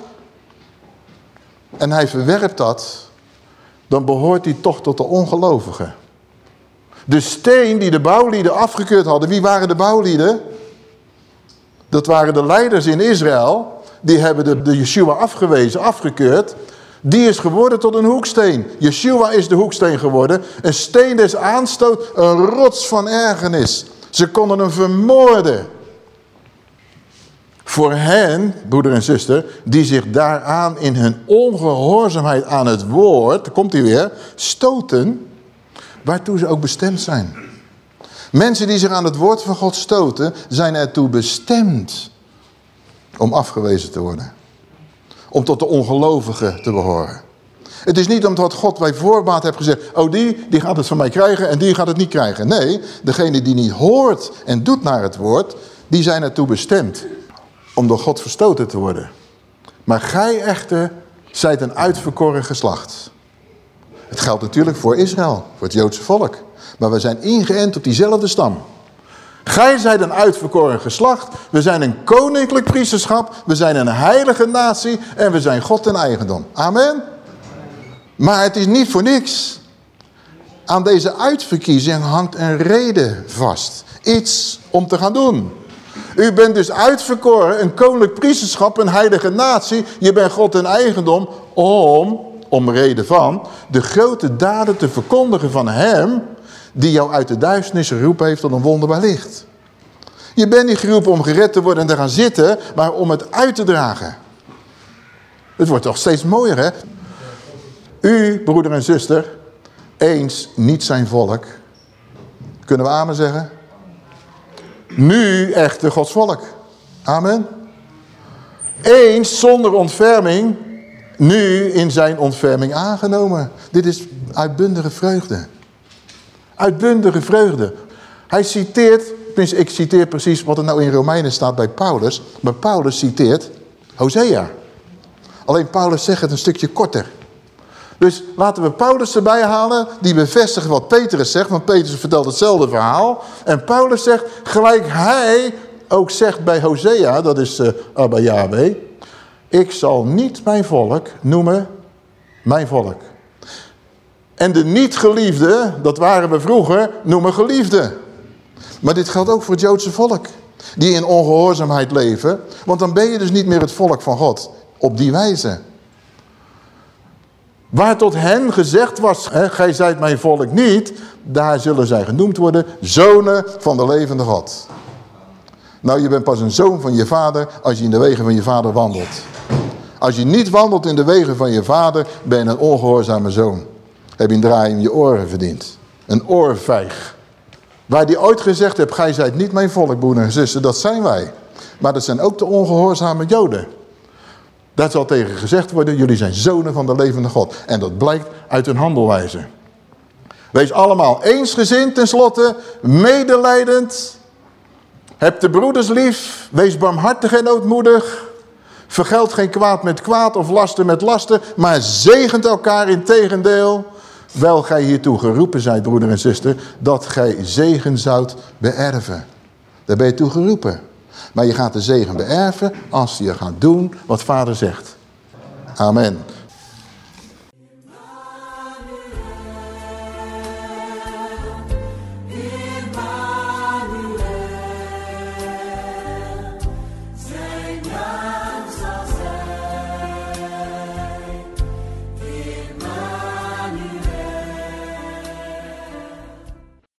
A: en hij verwerpt dat, dan behoort hij toch tot de ongelovigen. De steen die de bouwlieden afgekeurd hadden, wie waren de bouwlieden? Dat waren de leiders in Israël. Die hebben de, de Yeshua afgewezen, afgekeurd. Die is geworden tot een hoeksteen. Yeshua is de hoeksteen geworden. Een steen des aanstoot, een rots van ergernis. Ze konden hem vermoorden. Voor hen, broeder en zuster, die zich daaraan in hun ongehoorzaamheid aan het woord, komt hij weer, stoten, waartoe ze ook bestemd zijn. Mensen die zich aan het woord van God stoten, zijn ertoe bestemd om afgewezen te worden. Om tot de ongelovigen te behoren. Het is niet omdat God bij voorbaat heeft gezegd, oh die, die gaat het van mij krijgen en die gaat het niet krijgen. Nee, degene die niet hoort en doet naar het woord, die zijn ertoe bestemd om door God verstoten te worden. Maar gij echter zijt een uitverkoren geslacht. Het geldt natuurlijk voor Israël, voor het Joodse volk. Maar we zijn ingeënt op diezelfde stam. Gij zijt een uitverkoren geslacht. We zijn een koninklijk priesterschap. We zijn een heilige natie. En we zijn God en eigendom. Amen. Maar het is niet voor niks. Aan deze uitverkiezing hangt een reden vast. Iets om te gaan doen. U bent dus uitverkoren, een koninklijk priesterschap, een heilige natie. Je bent God en eigendom om, om reden van, de grote daden te verkondigen van hem die jou uit de duisternis geroepen heeft tot een wonderbaar licht. Je bent niet geroepen om gered te worden en te gaan zitten, maar om het uit te dragen. Het wordt toch steeds mooier, hè? U, broeder en zuster, eens niet zijn volk. Kunnen we amen zeggen? Nu echte Gods volk. Amen. Eens zonder ontferming, nu in zijn ontferming aangenomen. Dit is uitbundige vreugde. Uitbundige vreugde. Hij citeert, ik citeer precies wat er nou in Romeinen staat bij Paulus. Maar Paulus citeert Hosea. Alleen Paulus zegt het een stukje korter. Dus laten we Paulus erbij halen, die bevestigt wat Petrus zegt, want Petrus vertelt hetzelfde verhaal. En Paulus zegt, gelijk hij ook zegt bij Hosea, dat is uh, Abba Yahweh, ik zal niet mijn volk noemen mijn volk. En de niet-geliefde, dat waren we vroeger, noemen geliefde. Maar dit geldt ook voor het Joodse volk. Die in ongehoorzaamheid leven. Want dan ben je dus niet meer het volk van God. Op die wijze. Waar tot hen gezegd was, hè, gij zijt mijn volk niet. Daar zullen zij genoemd worden, zonen van de levende God. Nou, je bent pas een zoon van je vader als je in de wegen van je vader wandelt. Als je niet wandelt in de wegen van je vader, ben je een ongehoorzame zoon. Heb je een draai in je oren verdiend. Een oorvijg. Waar die ooit gezegd heeft, gij zijt niet mijn volk, broeder en zussen, dat zijn wij. Maar dat zijn ook de ongehoorzame joden. Daar zal tegen gezegd worden, jullie zijn zonen van de levende God. En dat blijkt uit hun handelwijze. Wees allemaal eensgezind tenslotte, medelijdend. Heb de broeders lief, wees barmhartig en ootmoedig. Vergeld geen kwaad met kwaad of lasten met lasten, maar zegent elkaar in tegendeel. Wel gij hiertoe geroepen zijt, broeder en zuster, dat gij zegen zoudt beërven. Daar ben je toe geroepen. Maar je gaat de zegen beërven als je gaat doen wat vader zegt. Amen.